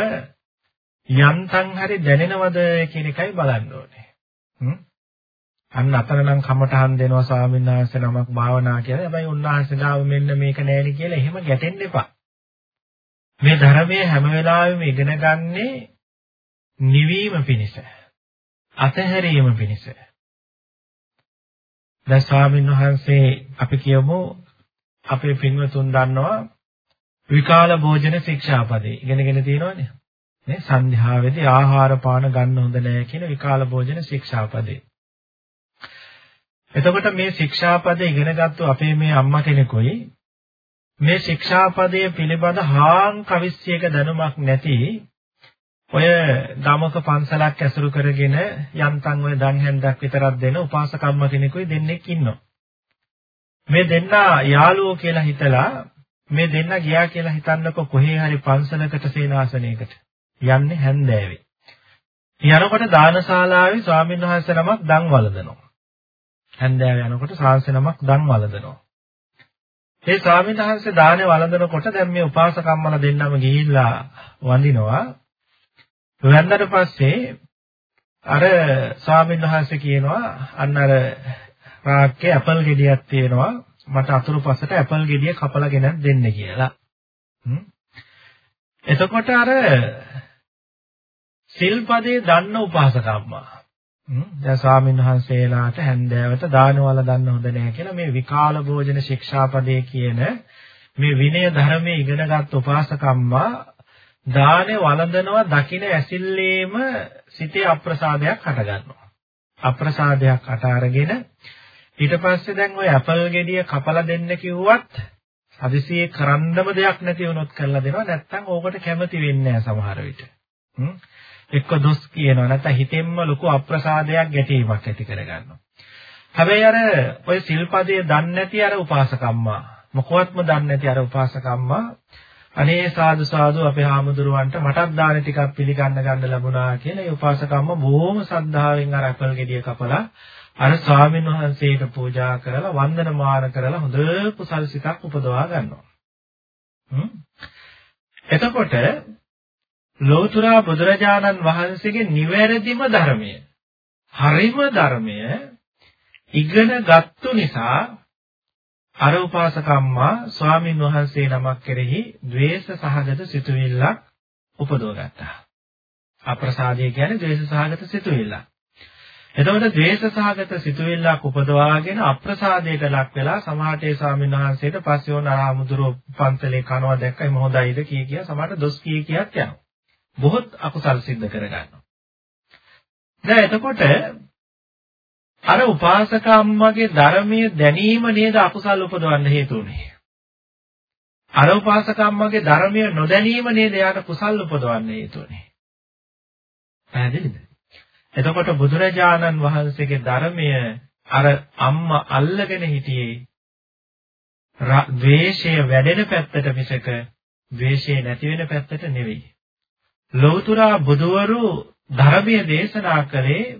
යන්තම් හරි දැනෙනවද කියන එකයි බලන්න ඕනේ. හ්ම්. අන්න අතනනම් කමටහන් දෙනවා ස්වාමීන් වහන්සේ නමක් භාවනා කියලා. හැබැයි උන්වහන්සේ ගාව මෙන්න මේක නෑනේ කියලා එහෙම ගැටෙන්න එපා. මේ ධර්මයේ හැම වෙලාවෙම ඉගෙන ගන්නේ නිවීම පිණිස. අතහැරීම පිණිස. දැන් ස්වාමීන් වහන්සේ අපි කියමු අපේ පින්වතුන් දන්නවා විකාල භෝජන ශික්ෂාපදේ ඉගෙනගෙන තියෙනවනේ නේ සන්ධ්‍යාවේදී ආහාර පාන ගන්න හොඳ නෑ කියන විකාල භෝජන ශික්ෂාපදේ එතකොට මේ ශික්ෂාපදේ ඉගෙනගත්තු අපේ මේ අම්මා කෙනෙකුයි මේ ශික්ෂාපදයේ පිළිබඳ හාන් කවිස්සියක දැනුමක් නැති ඔය ගමක පන්සලක් ඇසුරු කරගෙන යන්තම් ඔය දන් හැන්දක් විතරක් දෙන උපාසකම්ම කෙනෙකුයි දෙන්නෙක් ඉන්නවා. මේ දෙන්න යාළුවෝ කියලා හිතලා මේ දෙන්න ගියා කියලා හිතන්නකො කොහේ හරි පන්සලකට සේනාසනයකට යන්නේ හැන්දෑවේ. යනකොට දානශාලාවේ ස්වාමීන් වහන්සේ නමක් දන් වළඳනවා. හැන්දෑව යනකොට සාංශ නමක් දන් වළඳනවා. ඒ ස්වාමීන් වහන්සේ දානේ වළඳනකොට දැන් මේ උපාසකම්මලා දෙන්නම ගිහිල්ලා වඳිනවා. වැන්දට පස්සේ අර ස්වාමීන් වහන්සේ කියනවා අන්න අර රාක්කේ ඇපල් ගෙඩියක් තියෙනවා මට අතුරු පසට ඇපල් ගෙඩිය කපලා ගෙනත් දෙන්න කියලා. එතකොට අර සිල්පදේ දන්න උපාසකම්මා දැන් ස්වාමීන් වහන්සේලාට හැන්දෑවට දානවල දන්න හොඳ නැහැ කියලා මේ විකාල භෝජන ශික්ෂාපදේ කියන මේ විනය ධර්මයේ ඉගෙනගත් උපාසකම්මා දානේ වළඳනවා දකින ඇසිල්ලේම සිතේ අප්‍රසාදයක් හටගන්නවා. අප්‍රසාදයක් අට අරගෙන ඊට පස්සේ දැන් ওই ඇපල් ගෙඩිය කපලා දෙන්න කිව්වත් හදිසියේ කරන්නම දෙයක් නැති වුණොත් කරලා දෙනවා නැත්නම් ඕකට කැමති වෙන්නේ නැහැ සමහර විට. එක්ක දොස් කියනවා නැත්නම් හිතෙන්ම ලොකු අප්‍රසාදයක් ගැටීමක් ඇති කරගන්නවා. හැබැයි අර ඔය සිල්පදයේ දන්නේ නැති අර උපාසකම්මා මොකවත්ම දන්නේ නැති අර උපාසකම්මා අනේ සාදු සාදු අපේ හාමුදුරුවන්ට මටත් දාන ටිකක් පිළිගන්න ගන්න ලැබුණා කියලා ඒ උපාසකම්ම බොහොම සද්ධාවෙන් අර අපල් ගෙඩිය කපලා අර ස්වාමීන් වහන්සේට පූජා කරලා වන්දනමාන කරලා හොඳ කුසල් සිතක් උපදවා ගන්නවා. එතකොට ලෝතර බුදුරජාණන් වහන්සේගේ නිවැරදිම ධර්මය හරිම ධර්මය ඉගෙන ගත්තු නිසා අර උපාසකම්මා ස්වාමින් වහන්සේ නමක් කෙරෙහි द्वේෂ සහගත සිතුවිල්ලක් උපදවගත්තා. අප්‍රසාදය කියන්නේ द्वේෂ සහගත සිතුවිල්ලක්. එතකොට द्वේෂ සහගත සිතුවිල්ලක් උපදවාගෙන අප්‍රසාදයට ලක් වෙලා සමහරටේ ස්වාමින් වහන්සේට පස්සේ වුණ අරහමුදුර පන්සලේ කනවා දැක්කම හොඳයිද කිය කිය සමහරට දොස් කිය කියත් යනවා. බොහොත් අකුසල් සිද්ධ කරගන්නවා. දැන් එතකොට අර උපාසක අම්මගේ ධර්මයේ දැනීම නේද අකුසල් උපදවන්න හේතු උනේ. අර උපාසක අම්මගේ ධර්මයේ නොදැනීම නේද යාට කුසල් උපදවන්න හේතු උනේ. පැහැදිලිද? එතකොට බුදුරජාණන් වහන්සේගේ ධර්මය අර අම්මා අල්ලගෙන හිටියේ ද්වේෂය වැඩෙන පැත්තට මිසක ද්වේෂය නැති වෙන පැත්තට නෙවෙයි. ලෞතර බුදවරු ධර්මයේ දේශනා කළේ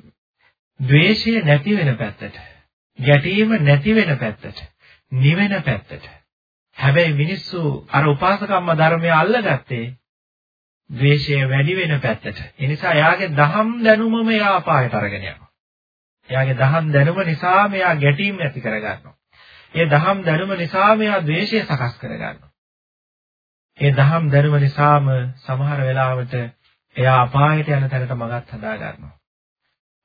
ද්වේෂය නැති වෙන පැත්තට. ගැටීම නැති වෙන පැත්තට. නිවෙන පැත්තට. හැබැයි මිනිස්සු අර උපාසකම්ම ධර්මය අල්ලගත්තේ ද්වේෂය වැඩි වෙන පැත්තට. ඒ නිසා එයාගේ දහම් දැනුමම එයා අපායට අරගෙන යනවා. එයාගේ දහම් දැනුම නිසා මෙයා ගැටීම් ඇති කරගන්නවා. ඒ දහම් දැනුම නිසා මෙයා ද්වේෂය සකස් කරගන්නවා. ඒ දහම් දැනුම නිසාම සමහර වෙලාවට එයා අපායට යන තැනට මගක් හදා ගන්නවා.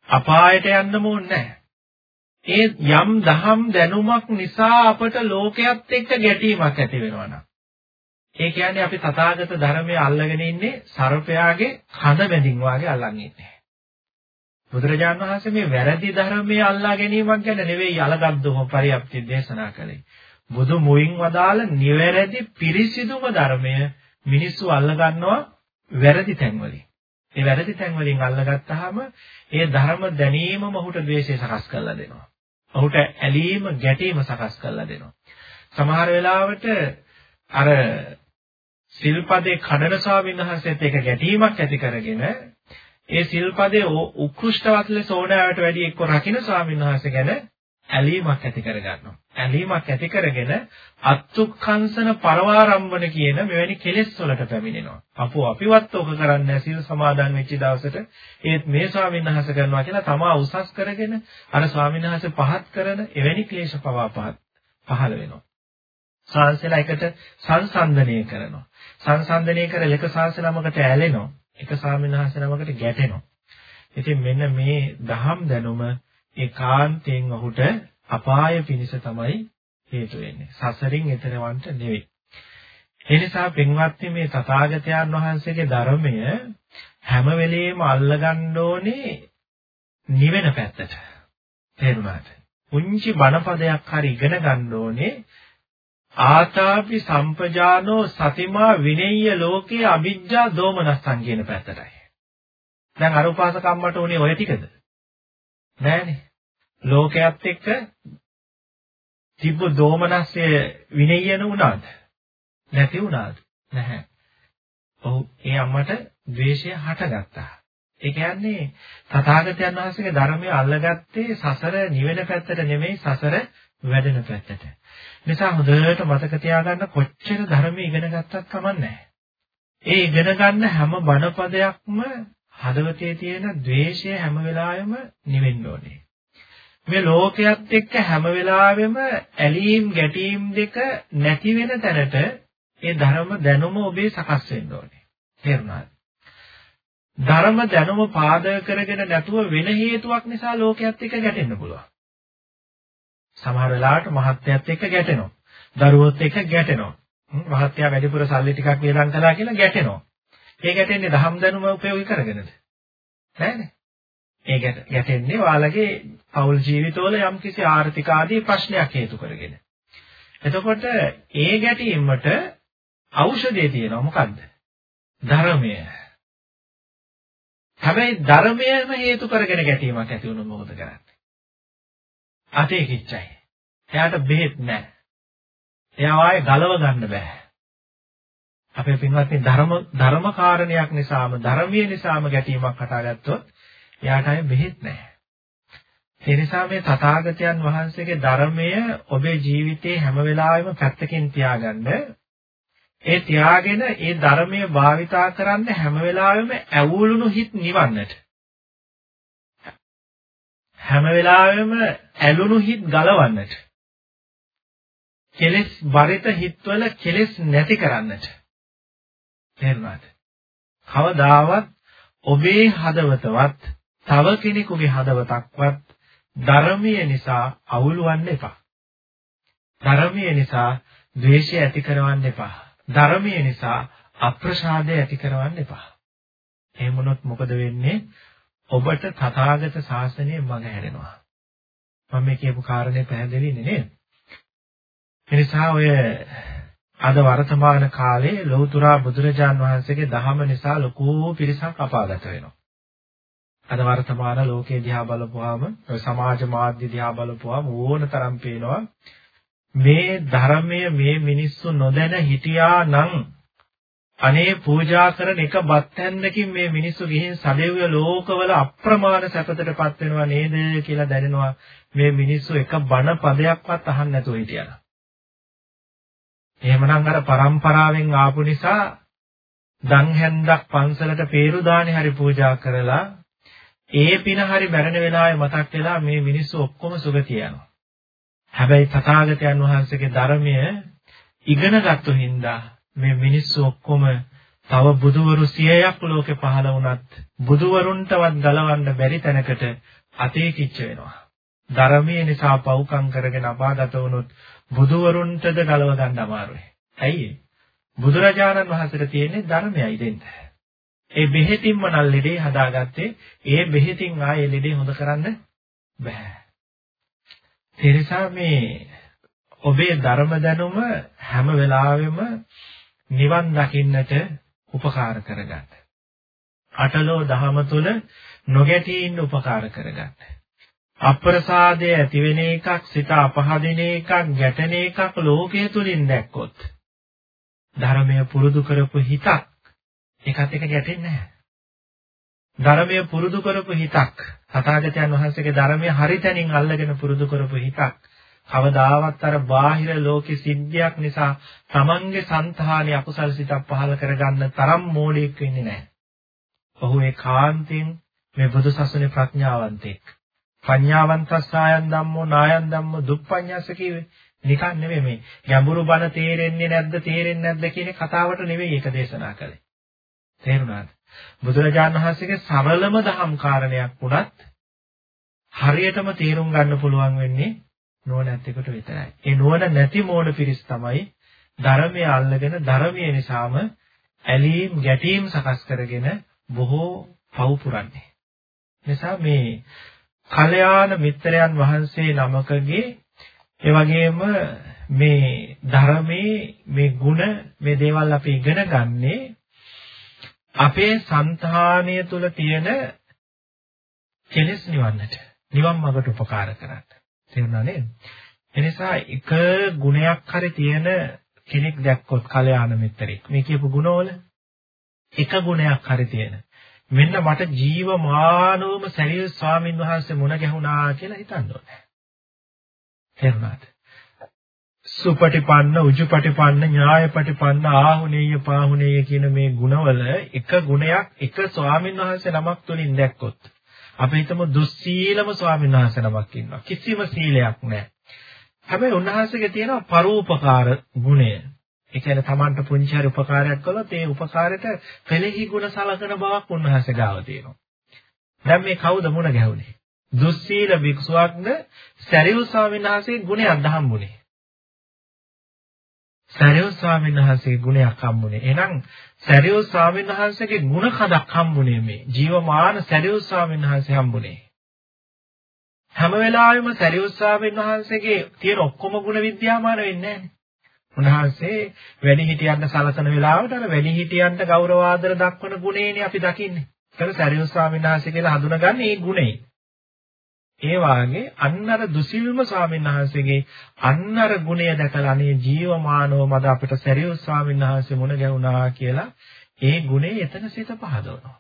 අපායට යන්නම ඕනේ ඒ යම් දහම් දැනුමක් නිසා අපට ලෝකයක් එක්ක ගැටීමක් ඇති වෙනවා නම් ඒ කියන්නේ අපි තථාගත ධර්මයේ අල්ලගෙන ඉන්නේ සර්පයාගේ කඳ බැඳින් වාගේ අල්ලන් ඉන්නේ. බුදුරජාණන් වහන්සේ මේ වැරදි ධර්මයේ අල්ලා ගැනීමක් ගැන නෙවෙයි අලගද්දොම පරියප්ති දේශනා කළේ. බුදු මුවින් වදාළ නිවැරදි පිරිසිදුම ධර්මය මිනිස්සු අල්ලගන්නවා වැරදි තැන්වලින්. ඒ වැරදි තැන්වලින් අල්ලගත්තාම ඒ ධර්ම දැනීමම ඔහුට ද්වේෂය සකස් කරලා දෙනවා. ඔහුට ඇලීම ගැටීම සකස් කරලා දෙනවා. සමහර වෙලාවට අර සිල්පදේ කඩන ස්වාමීන් වහන්සේත් එක ගැටීමක් ඇති කරගෙන ඒ සිල්පදේ උත්කෘෂ්ඨවත් ලෙස ඕනෑවට වැඩි එක්ක රකින්න ස්වාමීන් වහන්සේ ගැන ඇලීමක් ඇති කරගන්නවා. ඇලීමක් ඇති කරගෙන අත්ුක්ඛංශන පරවාරම්භන කියන මෙවැනි කෙලෙස් වලට පැමිණෙනවා. අපෝ අපිවත් ඔක කරන්නේ සිල් සමාදන් වෙච්ච දවසට ඒත් මේ ස්වාමීන් වහන්සේ කරනවා කියලා තමා උසස් කරගෙන අර ස්වාමීන් වහන්සේ පහත් කරන එවැනි ක්ලේශ පවා පහත් පහළ වෙනවා. සාංශලා එකට සංසන්දනය කරනවා. සංසන්දනය කරලා එක සාංශ නමකට ඇලෙනවා. එක ස්වාමීන් වහන්සේ නමකට ගැටෙනවා. ඉතින් මෙන්න මේ දහම් දැනුම ඒකාන්තයෙන් ඔහුට අපාය පිණිස තමයි හේතු වෙන්නේ. සසරින් එතරවන්ට නෙවෙයි. ඒ නිසා පින්වත්නි මේ තථාගතයන් වහන්සේගේ ධර්මය හැම වෙලෙම අල්ලගන්න ඕනේ නිවෙන පැත්තට. තේරුණාද? පුංචි බණපදයක් හරි ඉගෙන ගන්න ඕනේ ආතාපි සම්පජානෝ සතිමා විනෙය්‍ය ලෝකේ අවිජ්ජා දෝමනස්සං කියන පැත්තටයි. දැන් අර උපාසකම්මට උනේ ඔය ටිකද? නෑනේ. ලෝකයක් එක්ක තිබ්බ දෝමනස්ය විනෙයන වුණාද? නැති වුණාද? නැහැ. ඔව් ඒ අම්මට ද්වේෂය හටගත්තා. ඒ කියන්නේ තථාගතයන් වහන්සේගේ ධර්මය අල්ලගත්තේ සසර නිවෙන පැත්තට නෙමෙයි සසර වැඩෙන පැත්තට. නිසා හොඳට මතක තියාගන්න කොච්චර ධර්මය ඉගෙන ගත්තත් කමන්නේ ඒ ඉගෙන ගන්න හැම බණපදයක්ම හදවතේ තියෙන द्वේෂය හැම වෙලාවෙම නිවෙන්න ඕනේ. මේ ලෝකයක් එක්ක හැම වෙලාවෙම ඇලීම් ගැටීම් දෙක නැති වෙන තැනට ඒ ධර්ම දැනුම ඔබේ සකස් වෙන්න ඕනේ. තේරුණාද? ධර්ම දැනුම පාදක කරගෙන නැතුව වෙන හේතුවක් නිසා ලෝකයක් එක්ක ගැටෙන්න පුළුවන්. සමහර වෙලාවට මහත්යත් එක්ක ගැටෙනවා. දරුවොත් එක්ක ගැටෙනවා. මහත්යා වැඩිපුර සල්ලි ටිකක් වේදන් කළා කියලා ගැටෙනවා. ඒ ගැටෙන්නේ දහම් දැනුම උපයෝගී කරගෙනද? නෑනේ. ඒ ගැටෙන්නේ ඔයාලගේ පෞල් ජීවිතවල යම්කිසි ආර්ථික ආදී ප්‍රශ්නයක් හේතු කරගෙන. එතකොට ඒ ගැටීමට ඖෂධය තියෙනවා මොකද්ද? ධර්මය. හැබැයි ධර්මයම හේතු කරගෙන ගැටීමක් ඇති වුණොත් මොකද කරන්නේ? අතේ කිච්චයි. එයාට බෙහෙත් නැහැ. එයා ආයේ ගලව ගන්න බෑ. අපේ පින්වත්නි ධර්ම ධර්ම කාරණයක් නිසාම ධර්මීය නිසාම ගැටීමක් හටගත්තොත් එයාට අය බෙහෙත් නැහැ. ඒ නිසා මේ තථාගතයන් වහන්සේගේ ධර්මය ඔබේ ජීවිතේ හැම වෙලාවෙම පැත්තකින් තියාගන්න. ඒ තියාගෙන ඒ ධර්මය භාවිතා කරන්න හැම වෙලාවෙම ඇවුලුණු හිත් නිවන්නට. හැම වෙලාවෙම ඇලුණු හිත් ගලවන්නට. කෙලෙස් බරිත හිත්වල කෙලෙස් නැති කරන්නට. තේරුණාද? කවදාවත් ඔබේ හදවතවත් තව කෙනෙකුගේ හදවතක්වත් ධර්මීය නිසා අවුලවන්න එපා. ධර්මීය නිසා ද්වේෂය ඇති කරවන්න එපා. ධර්මීය නිසා අප්‍රසාදය ඇති කරවන්න එපා. එහෙම වුණොත් මොකද වෙන්නේ? ඔබට තථාගත ශාසනය මඟ හැරෙනවා. මම මේ කියපු කාරණේ පැහැදිලිනේ නේද? එනිසා ඔය අද වර්තමාන කාලේ ලෞතුරා බුදුරජාන් වහන්සේගේ දහම නිසා ලොකු පිරිසක් අපාගත වෙනවා. අද වර්තමාන ලෝකයේ දිහා බලපුවාම සමාජ මාධ්‍ය දිහා බලපුවාම ඕන තරම් පේනවා මේ ධර්මය මේ මිනිස්සු නොදැන හිටියා නම් අනේ පූජා කරන එක බත් හැන්නකින් මේ මිනිස්සු ගිහින් සදෙව්‍ය ලෝකවල අප්‍රමාණ සැපතටපත් වෙනවා නේද කියලා දැනෙනවා මේ මිනිස්සු එක බණ පදයක්වත් අහන්න නැතුව හිටියා. එහෙමනම් අර પરම්පරාවෙන් ආපු නිසා දන් හැන්දක් පන්සලට peeru දානේ හරි පූජා කරලා ඒ පින හරි මැරෙන වෙලාවේ මතක් වෙලා මේ මිනිස්සු ඔක්කොම සුගතිය යනවා. හැබැයි තථාගතයන් වහන්සේගේ ධර්මය ඉගෙනගත්තු හින්දා මේ මිනිස්සු ඔක්කොම තව බුදුවරු 100ක් ලෝකේ පහළ වුණත් බුදුවරුන්ටවත් ගලවන්න බැරි තැනකට අතීකිච්ච වෙනවා. ධර්මයේ නිසා පව්කම් කරගෙන අපාගත වුණොත් බුදුවරුන්ටද ගලව ගන්න අමාරුයි. ඇයි බුදුරජාණන් වහන්සේට තියෙන්නේ ධර්මයයි දෙන්න. ඒ බෙහෙතින්ම නල් ලෙඩේ හදාගත්තේ ඒ බෙහෙතින් ආයේ ලෙඩේ හොඳ කරන්න බෑ. ඒ නිසා මේ ඔබේ ධර්ම දැනුම හැම වෙලාවෙම නිවන් දකින්නට උපකාර කරගන්න. අටලෝ දහම තුල නොගැටී ඉන්න උපකාර කරගන්න. අප්‍රසාදය ඇති වෙන එකක්, සිත අපහදින එකක්, ගැටෙන එකක් ලෝකයේ තුලින් දැක්කොත් ධර්මය පුරුදු කරපු හිතක් ඒකත් එක ගැටෙන්නේ නැහැ. ධර්මය පුරුදු කරපු හිතක් තථාගතයන් වහන්සේගේ ධර්මය හරිතැනින් අල්ලගෙන පුරුදු කරපු හිතක් කවදාවත් අර බාහිර ලෝකෙ සිද්ධියක් නිසා තමන්ගේ సంతානිය අකුසල් සිතක් පහල කරගන්න තරම් මෝඩෙක් වෙන්නේ නැහැ. ඔහු ඒකාන්තයෙන් මේ බුදු සසුනේ ප්‍රඥාවන්තෙක්. පඤ්ඤාවන්තස්සායන් ධම්මෝ නායන් ධම්මෝ දුප්පඤ්ඤස්ස කිව්වේ. නිකන් නෙමෙයි මේ ගැඹුරු බණ තේරෙන්නේ නැද්ද තේරෙන්නේ නැද්ද කියන කතාවට නෙවෙයි ඒක දේශනා කළේ. තේරුණාද? බුදුරජාණන් වහන්සේගේ සරලම දහම් කාරණයක් වුණත් හරියටම තේරුම් ගන්න පුළුවන් වෙන්නේ නුවණැත්තෙකුට විතරයි. ඒ නුවණ නැති මෝඩ පිරිස් තමයි ධර්මය අල්ලගෙන ධර්මයේ නිසාම ඇලීම් ගැටීම් සකස් කරගෙන බොහෝ පව් පුරන්නේ. නිසා මේ කල්යාණ මිත්‍රයන් වහන්සේ නමකගේ ඒ වගේම මේ ධර්මයේ මේ ಗುಣ මේ දේවල් අපි ඉගෙන ගන්නේ අපේ సంతානය තුල තියෙන කෙලෙස් නිවන්නට නිවන් මාර්ගට උපකාර කරන්න. තේරුණා නේද? එනිසා එක ගුණයක් හරි තියෙන කෙනෙක් දැක්කොත් කල්යාණ මිත්‍රෙක් මේ කියපු ගුණවල එක ගුණයක් හරි තියෙන මෙන්න මට ජීවමානවම සරිය ස්වාමින් වහන්සේ මුණ ගැහුණා කියලා හිතන්න ඕනේ. තේරුණාද? සුපටිපන්න, උජුපටිපන්න, ඥායපටිපන්න, ආහුනේය, පාහුනේය කියන මේ ගුණවල එක ගුණයක් එක ස්වාමින් වහන්සේ නමක් තුලින් දැක්කොත් අපි හිතමු දුස්සීලම ස්වාමීන් වහන්සේ නමක් ඉන්නවා. කිසිම සීලයක් නැහැ. හැබැයි උන්වහන්සේගේ තියෙනවා පරෝපකාර ගුණය. ඒ කියන්නේ Tamanට පුංචි හරි උපකාරයක් කළොත් ඒ උපකාරයට පෙළෙහි ගුණ සලකන බවක් උන්වහන්සේ ගාව තියෙනවා. දැන් මේ කවුද මුණ ගැහුනේ? දුස්සීල භික්ෂුවක්ද සරියු ස්වාමීන් වහන්සේගේ ගුණයක් දහම්බුනේ. සරියු ස්වාමීන් වහන්සේගේ ගුණයක් හම්බුනේ. එහෙනම් සරියු ස්වාමීන් වහන්සේගේ ගුණ කඩක් හම්බුනේ මේ. ජීවමාන සරියු ස්වාමීන් වහන්සේ හම්බුනේ. හැම වෙලාවෙම සරියු ස්වාමීන් වහන්සේගේ තියෙන ඔක්කොම ගුණ විද්‍යාමාන වෙන්නේ නැහැ. උන්වහන්සේ වැඩිහිටියන්ට සලකන වෙලාවට අර වැඩිහිටියන්ට ගෞරව ආදර දක්වන ගුණේනේ අපි දකින්නේ. ඒක සරියු ස්වාමීන් වහන්සේ කියලා හඳුනගන්නේ මේ ගුණේ. ඒ වාගේ අන්නර දුසිල්ම ස්වාමීන් වහන්සේගේ අන්නර ගුණය දැකලා අනේ ජීවමානව මද අපිට සරියු ස්වාමීන් වහන්සේ මුණ ගැහුණා කියලා ඒ ගුණේ එතන සිත පහදවනවා.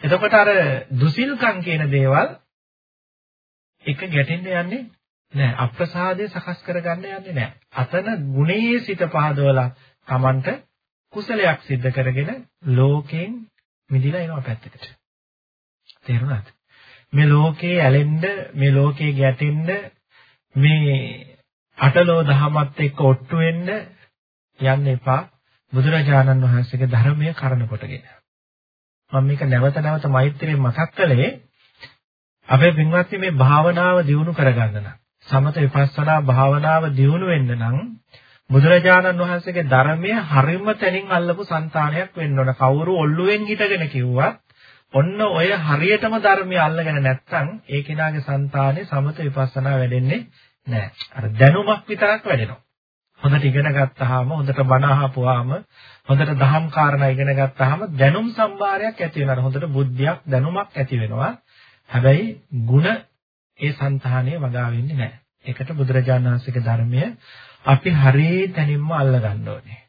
එතකොට අර දුසිල්කම් කියන දේවල් එක ගැටෙන්න යන්නේ නැහැ. අප්‍රසාදය සකස් කරගන්න යන්නේ නැහැ. අතන ගුණයේ සිත පහදවලා Tamanට කුසලයක් සිද්ධ කරගෙන ලෝකයෙන් මිදිලා එනවා පැත්තකට. තේරුණාද? මේ ලෝකේ ඇලෙන්න මේ ලෝකේ ගැටෙන්න මේ අටලෝ දහමත් එක්ක ඔට්ටු වෙන්න යන්න එපා බුදුරජාණන් වහන්සේගේ ධර්මය කරන කොටගෙන මම මේක නැවත නැවත මෛත්‍රියෙන් මතක් කළේ අපේ පින්වත්නි මේ භාවනාව දියුණු කරගන්න නම් සමත විපස්සනා භාවනාව දියුණු වෙන්න නම් බුදුරජාණන් වහන්සේගේ ධර්මය හරිම තැනින් අල්ලපු సంతානයක් වෙන්න ඕන. කවුරු ඔල්ලුවෙන් හිටගෙන කිව්වත් ඔන්න ඔය හරියටම ධර්මය අල්ලගෙන නැත්නම් ඒ කෙනාගේ సంతානේ සමත විපස්සනා වැඩෙන්නේ නැහැ. අර දැනුමක් විතරක් වැඩෙනවා. හොඳට ඉගෙන ගත්තාම හොඳට බණ අහපුවාම හොඳට දහම් කාරණා ඉගෙන ගත්තාම දැනුම් සම්භාරයක් ඇති වෙනවා. හොඳට බුද්ධියක් දැනුමක් ඇති වෙනවා. හැබැයි ಗುಣ ඒ సంతානේ වගා වෙන්නේ නැහැ. ඒකට බුදුරජාණන් වහන්සේගේ ධර්මය අපි හරියට දැනින්ම අල්ල ගන්න ඕනේ.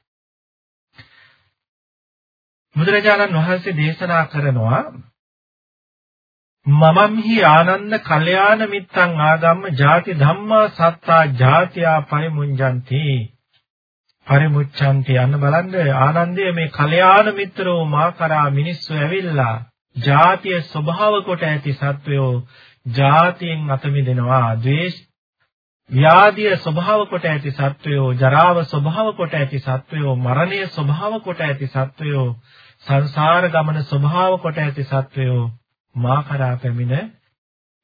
බුදුරජාණන් වහන්සේ දේශනා කරනවා මමම්හි ආනන්ද කල්යාණ මිත්තං ආගම්ම ජාති ධම්මා සත්තා ජාතියා පරිමුංජಂತಿ පරිමුච්ඡන්ති යන්න බලන්න ආනන්දය මේ කල්යාණ මිත්‍රෝ මා කරා මිනිස්සු ඇවිල්ලා ජාතිය ස්වභාව කොට ඇති සත්වයෝ ජාතියෙන් අත මිදෙනවා. ද්වේෂ ව්‍යාධිය ස්වභාව කොට ඇති සත්වයෝ ජරාව ස්වභාව කොට ඇති සත්වයෝ මරණය ස්වභාව කොට ඇති සත්වයෝ සංසාර ගමන ස්වභාව කොට ඇති සත්වයෝ මා කරා පැමිණ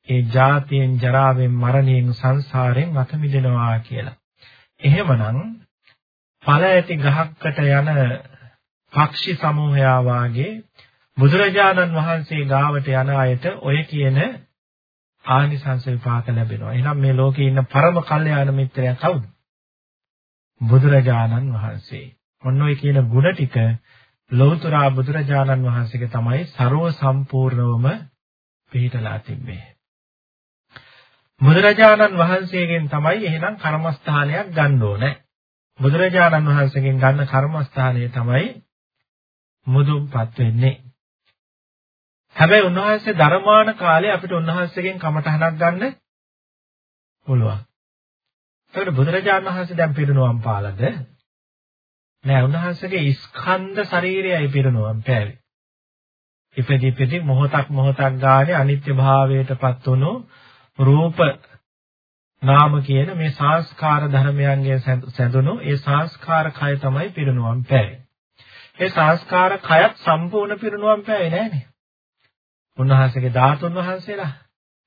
ඒ ජාතියෙන් ජරාවෙන් මරණයෙන් සංසාරයෙන් අත මිදෙනවා කියලා. එහෙමනම් ඵල ඇති ගහකට යන පක්ෂි සමූහයා වාගේ බුදුරජාණන් වහන්සේ ගාවට යන අයට ඔය කියන ආනිසංස විපාක ලැබෙනවා. එහෙනම් මේ ලෝකේ ඉන්න පරම කල්යාණ මිත්‍රයා කවුද? බුදුරජාණන් වහන්සේ. ඔන්න ඔය කියන ಗುಣ ටික ලෞතර බුදුරජාණන් වහන්සේගේ තමයි ਸਰව සම්පූර්ණවම පිළිතලා තිබෙන්නේ. බුදුරජාණන් වහන්සේගෙන් තමයි එහෙනම් කර්මස්ථානයක් ගන්න ඕනේ. බුදුරජාණන් වහන්සේගෙන් ගන්න කර්මස්ථානය තමයි මුදුන්පත් වෙන්නේ. හැබැයි උන්වහන්සේ ධර්මාන කාලේ අපිට උන්වහන්සේගෙන් කමටහනක් ගන්න පුළුවන්. ඒකට බුදුරජාණන් වහන්සේ දැන් පිරිනුවම් පාලද නෑ උන්වහන්සේගේ ස්කන්ධ ශරීරයයි පිරෙනවම් පෑවේ. ඉපදි ඉපදි මොහොතක් මොහොතක් ගානේ අනිත්‍ය භාවයටපත් වුණු රූප නාම කියන මේ සංස්කාර ධර්මයන්ගෙන් සැඳුණු ඒ සංස්කාර කය තමයි පිරෙනවම් පෑවේ. ඒ සංස්කාර කයත් සම්පූර්ණ පිරෙනවම් පෑවේ නෑනේ. උන්වහන්සේගේ ධාතුන් වහන්සේලා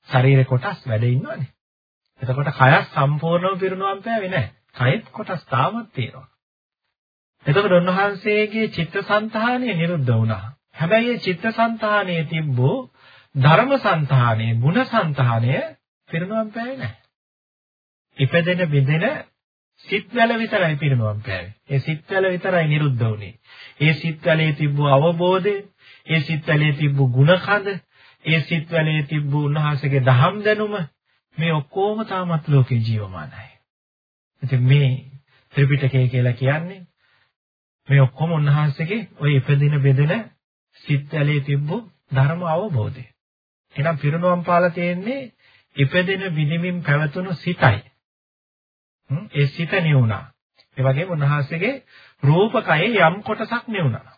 ශරීර කොටස් වැඩ ඉන්නවනේ. එතකොට කයත් සම්පූර්ණව පිරෙනවම් පෑවේ නෑ. කයෙත් කොටස් තාමත් තියෙනවා. එතකොට උන්වහන්සේගේ චිත්තසංතානය නිරුද්ධ වුණා. හැබැයි මේ චිත්තසංතානයේ තිබ්බෝ ධර්මසංතානය, ගුණසංතානය පිරිනුවම් පෑවේ නැහැ. ඉපදෙන බෙදෙන සිත්වල විතරයි පිරිනුවම් පෑවේ. ඒ සිත්වල විතරයි නිරුද්ධ වුනේ. ඒ සිත්වලේ තිබ්බ අවබෝධය, ඒ සිත්වලේ තිබ්බ ගුණකඳ, ඒ සිත්වලේ තිබ්බ උන්වහන්සේගේ දහම් දැනුම මේ ඔක්කොම තාමත් ලෝකේ ජීවමානයි. ඉතින් මේ ත්‍රිපිටකය කියලා කියන්නේ මේ ඔක්කොම උන්වහන්සේගේ ওই ඉපදින බෙදෙන සිත් ඇලේ තිබ්බු ධර්ම අවබෝධය. එහෙනම් පිරිනුවම් පාලා තියෙන්නේ ඉපදෙන විනිමින් පැවතුණු සිතයි. ඒ සිත නිවුණා. ඒ වගේම උන්වහන්සේගේ රූපකයේ යම් කොටසක් නිවුණා.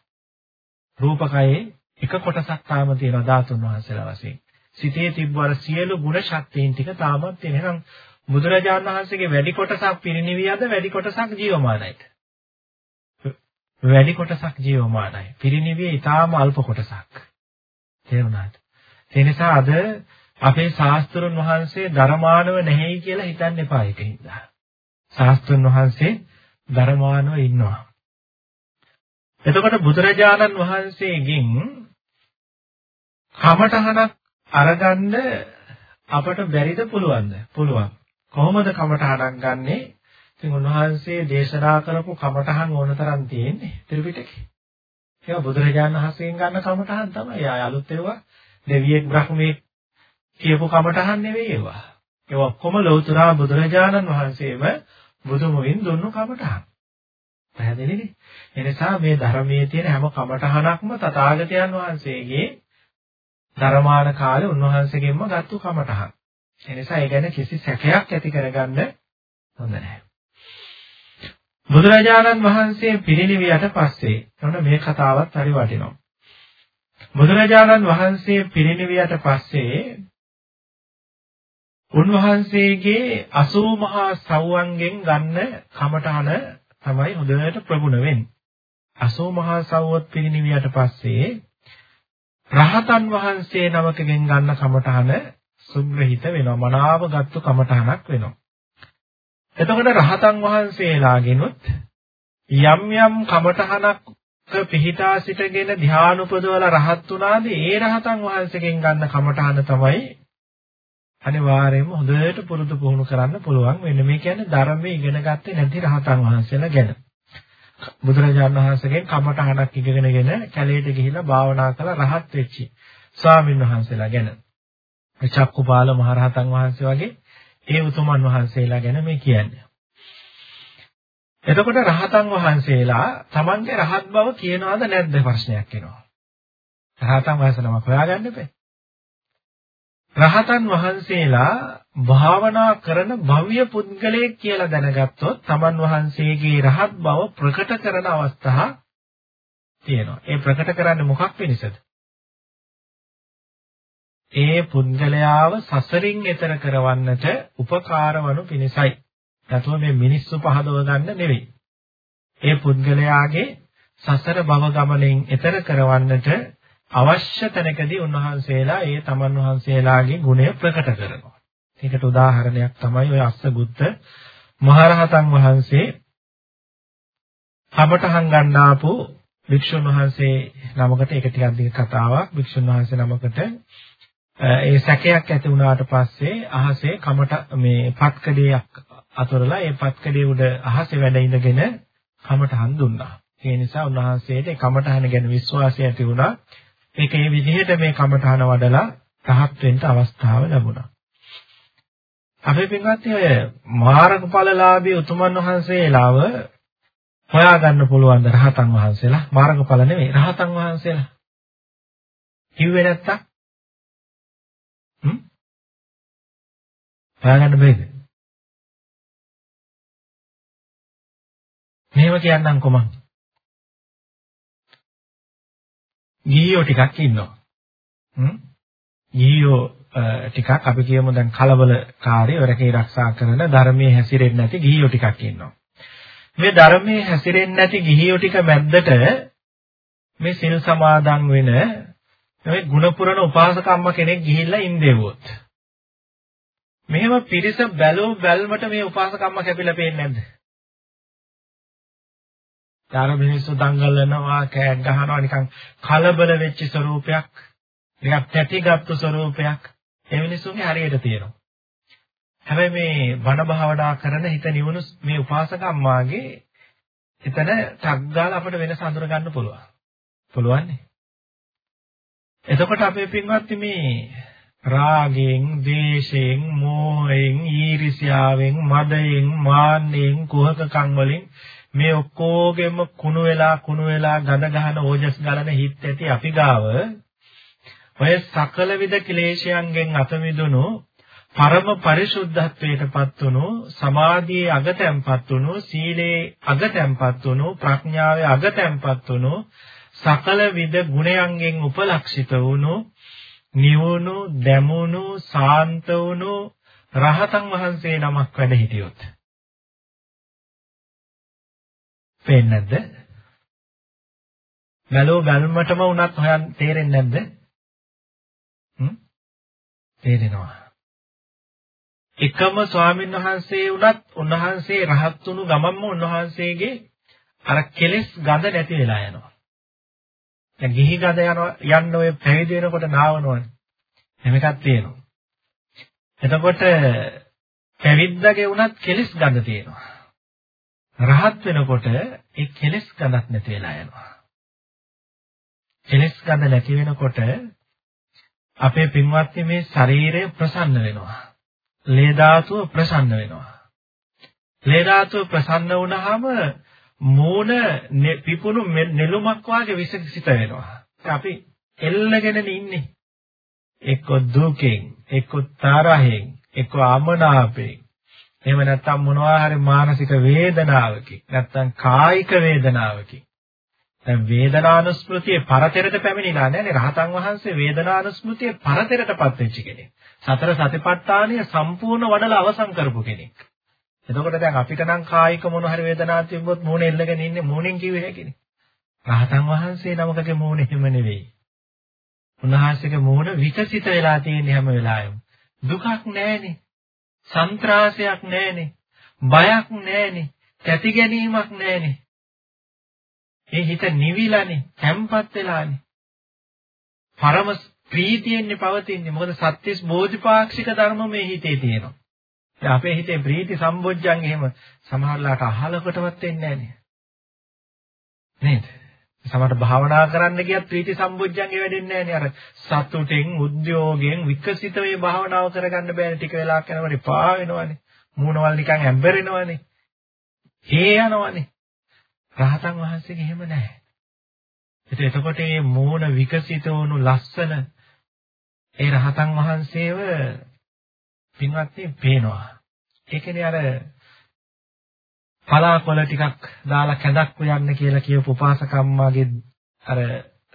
රූපකයේ එක කොටසක් තාම තියෙනවා ධාතුන් වහන්සේලා වශයෙන්. සිතේ තිබ්බ අර සියලු ගුණ ශක්තියින් ටික තාමත් තියෙන. එහෙනම් බුදුරජාණන් වහන්සේගේ වැඩි කොටසක් පිරිනිවියද වැඩි කොටසක් ජීවමානයිද? වැඩි කොටසක් ජීවමානයි. පිරිනිවිය ඊටාම අල්ප කොටසක්. තේරුණාද? ඒ නිසා අද අපේ ශාස්ත්‍රුන් වහන්සේ ධර්මානව නැහැයි කියලා හිතන්න එපා ඒකින්ද. ශාස්ත්‍රුන් වහන්සේ ධර්මානව ඉන්නවා. එතකොට බුදුරජාණන් වහන්සේගෙන් කමඨහනක් අරගන්න අපට බැරිද පුළුවන්ද? පුළුවන්. කොහොමද කමඨහනක් ගන්නේ? ඉතින් උන්වහන්සේ දේශනා කරපු කමඨහන් ඕනතරම් තියෙන්නේ ත්‍රිපිටකේ. ඒවා බුදුරජාණන් වහන්සේගෙන් ගන්න කමඨහන් තමයි. ආය අලුත් ඒවා දෙවියෙක් බ්‍රහ්මෙක් කියපු කමඨහන් නෙවෙයි ඒවා. ඒවා ඔක්කොම ලෞතර බුදුරජාණන් වහන්සේම බුදුමුවින් දුන්නු කමඨහන්. පැහැදිලිද? එනිසා මේ ධර්මයේ තියෙන හැම කමඨහනක්ම තථාගතයන් වහන්සේගේ ධර්මාන කාලේ උන්වහන්සේගෙන්ම ගත්තු කමඨහන්. එනිසා ඒ ගැන කිසි සැකයක් ඇති කරගන්න හොඳ නැහැ. බුදුරජාණන් වහන්සේ පිරිනිවියට පස්සේ ඔන්න මේ කතාවත් හරි වටිනවා. බුදුරජාණන් වහන්සේ පිරිනිවියට පස්සේ උන්වහන්සේගේ 80 මහා සව්වන්ගෙන් ගන්න කමඨහන තමයි හොඳට ප්‍රගුණ වෙන්නේ. 80 මහා සව්වත් පිරිනිවියට පස්සේ රහතන් වහන්සේ නමකගෙන් ගන්න කමඨහන සුග්‍රහිත වෙනවා. මනාවගත්තු කමඨහනක් වෙනවා. එතකොට රහතන් වහන්සේලාගෙනුත් යම් යම් කමඨහනක් පිහිටා සිටගෙන ධ්‍යාන උපදවල රහත් උනාද ඒ රහතන් වහන්සේගෙන් ගන්න කමඨහන තමයි අනිවාර්යයෙන්ම හොඳට පුරුදු පුහුණු කරන්න පුළුවන් වෙන්නේ. මේ කියන්නේ ධර්මයේ ඉගෙන ගත්තේ නැති රහතන් වහන්සේලා ගැන. බුදුරජාණන් වහන්සේගෙන් කමඨහනක් ඉගෙනගෙන කැලේට ගිහිල්ලා භාවනා කරලා රහත් වෙච්චි ස්වාමින් වහන්සේලා ගැන. චක්කුපාල මහරහතන් වහන්සේ වගේ ඒ උතුමන් වහන්සේලා ගැන මේ කියන්නේ. එතකොට රහතන් වහන්සේලා Tamange රහත් බව කියනවාද නැද්ද ප්‍රශ්නයක් එනවා. රහතන් වහන්සේ නමක් හොයාගන්න බෑ. රහතන් වහන්සේලා භාවනා කරන භව්‍ය පුද්ගලයෙක් කියලා දැනගත්තොත් Taman වහන්සේගේ රහත් බව ප්‍රකට කරන අවස්ථා තියෙනවා. ඒ ප්‍රකට කරන්නේ මොකක් වෙනසද? ඒ පුද්ගලයාව සසරින් එතර කරවන්නට උපකාර වනු පිණිසයි. නැතුව මේ මිනිස්සු පහදව ගන්න නෙවෙයි. ඒ පුද්ගලයාගේ සසර භව ගමනෙන් එතර කරවන්නට අවශ්‍ය තැනකදී උන්වහන්සේලා ඒ තමන් වහන්සේලාගේ ගුණය ප්‍රකට කරනවා. ඒකට උදාහරණයක් තමයි ඔය අස්සගුත්ත මහරහතන් වහන්සේ අපටහන් ගන්නාපු වික්ෂුන් වහන්සේ නමකට ඒක ටිකක් දිග කතාවක් වික්ෂුන් වහන්සේ නමකට ඒ සැකයක් ඇති වුණාට පස්සේ අහසේ කමට මේ පත්කඩයක් අතොරලා ඒ පත්කඩේ උඩ අහසේ වැඩ ඉඳගෙන කමටහන් දුන්නා. ඒ නිසා උන්වහන්සේට කමටහන ගැන විශ්වාසය ඇති වුණා. ඒක මේ විදිහට මේ කමටහන වඩලා රහත් වෙන්න අවස්ථාව ලැබුණා. අපේ පින්වත්නි ඔය මාර්ගඵලලාභී උතුමන් වහන්සේලාව හොයාගන්න පුළුවන් ද රහතන් වහන්සේලා මාර්ගඵල නෙවෙයි රහතන් වහන්සේලා කිව්වේ නැත්තම් හ්ම් හොයාගන්න බැයිද මෙහෙම කියන්නම් කොමන් ගිහියෝ ටිකක් ඉන්නවා. හ්ම්? ගිහියෝ ටිකක් අපි කියමු දැන් කලබලකාරී වරකේ ආරක්ෂා කරන ධර්මයේ හැසිරෙන්නේ නැති ගිහියෝ ටිකක් ඉන්නවා. මේ ධර්මයේ හැසිරෙන්නේ නැති ගිහියෝ ටික මැද්දට මේ සිල් සමාදන් වෙන මේ ගුණපුරණ උපාසකම්ම කෙනෙක් ගිහිල්ලා ඉඳෙව්වොත්. මෙහෙම පිරිස බැලුව බැල්මට මේ උපාසකම්ම කැපිලා පේන්නේ නැද්ද? ඊට මිනිස්සු දඟලනවා කෑ ගහනවා නිකන් කලබල වෙච්ච ස්වරූපයක් නිකන් තැතිගත්තු ස්වරූපයක් ඒ මිනිස්සුන්ගේ හරියට තියෙනවා. හැබැයි මේ වන භාවනා කරන හිත නිවුණු මේ උපාසක අම්මාගේ එතන ටක් ගාලා අපිට වෙනස අඳුර ගන්න පුළුවන්. පුළුවන්නේ. එතකොට අපේ පින්වත්නි මේ රාගයෙන්, ද්වේෂයෙන්, මෝහයෙන්, ඊර්ෂ්‍යාවෙන්, මදයෙන්, මාන්නෙන්, කුහකකම් වලින් මේ ඔක්කොගෙම කුණු වෙලා කුණු වෙලා ගඳ ගහන ඕජස් ගලන හිත් ඇති අපි ගාව ඔය සකල විද ක්ලේශයන්ගෙන් අත මිදුණු පරම පරිශුද්ධත්වයටපත් වුණු සමාධියේ අගතැන්පත් වුණු සීලේ අගතැන්පත් වුණු ප්‍රඥාවේ අගතැන්පත් වුණු සකල විද ගුණයන්ගෙන් උපලක්ෂිත වුණු නිවුණු දැමුණු සාන්ත වුණු රහතන් වහන්සේ නමක් වැඩ හිටියොත් පේන්නේ නැද්ද? ගලෝ ගල්මටම උනත් හොයන් තේරෙන්නේ නැද්ද? තේරෙනවා. එකම ස්වාමීන් වහන්සේ වුණත් උන්වහන්සේ රහත් වුණු ගමන්ම උන්වහන්සේගේ අර කෙලෙස් ගඳ නැති වෙලා යනවා. දැන් ගිහි ගඳ යන යන්න ඔය පැවිදි වෙනකොට නාවනවනේ. එහෙම එකක් තියෙනවා. එතකොට පැවිද්දගේ වුණත් කෙලෙස් ගඳ තියෙනවා. රහත් වෙනකොට ඒ කෙලෙස් ගඳක් නැති වෙලා යනවා. කෙලෙස් ගඳ නැති වෙනකොට අපේ පින්වත්නි මේ ශරීරය ප්‍රසන්න වෙනවා. ලේ ධාතුව ප්‍රසන්න වෙනවා. ලේ ධාතුව ප්‍රසන්න වුණාම මූණ පිපුණු නෙළුමක් වාගේ විසිත වෙනවා. අපි එල්ලගෙන ඉන්නේ. එක්ක දුකෙන්, එක්ක තරහෙන්, එක්ක අමනාපයෙන්. එහෙම නැත්නම් මොනවා හරි මානසික වේදනාවකින්, නැත්නම් කායික වේදනාවකින්. දැන් වේදනානුස්මෘතියේ පරතරට පැමිණිලා නැහැ රහතන් වහන්සේ වේදනානුස්මෘතියේ පරතරටපත් වෙච්ච කෙනෙක්. සතර සතිපට්ඨානය සම්පූර්ණ වඩලා අවසන් කරපු කෙනෙක්. එතකොට දැන් අපිට නම් කායික මොන හරි වේදනාවක් තිබ්බොත් මූණ එල්ලගෙන ඉන්නේ මූණෙන් කිව්වේ හැකිනේ. රහතන් වහන්සේ නමකගේ මූණ එහෙම නෙවෙයි. උන්වහන්සේගේ මූණ විකසිත වෙලා තියෙන හැම වෙලාවෙම. දුකක් නැහැනේ. සන්ත්‍රාසයක් නැහැනේ. බයක් නැහැනේ. කැති ගැනීමක් නැහැනේ. ඒ හිත නිවිලානේ, තැම්පත් වෙලානේ. පරම ප්‍රීතියෙන්නේ පවතින්නේ. මොකද සත්‍යස් බෝධිපාක්ෂික ධර්ම මේ හිතේ තියෙනවා. දැන් අපේ හිතේ ප්‍රීති සම්බොජ්ජන් එහෙම සමහරලාට අහලකටවත් එන්නේ නැහැ නේද? සමහරට භාවනා කරන්න ගියත් ප්‍රීති සම්බොජ්ජන්ගේ වැඩෙන්නේ නැහැ අර සතුටෙන් උද්‍යෝගයෙන් විකසිත වේ භාවනාව කරගන්න බෑනේ ටික වෙලාවක් යනකොට පා වෙනවනේ. මූණවල නිකන් ඇඹරෙනවනේ. හේ යනවනේ. රහතන් වහන්සේගේ එහෙම නැහැ. එතකොට මේ මූණ විකසිත වුණු ලස්සන ඒ රහතන් වහන්සේව පින්වත්නි පේනවා. ඒ කියන්නේ අර පලාකොළ ටිකක් දාලා කැඳක් උයන්න කියලා කියපු උපාසකම්මාගේ අර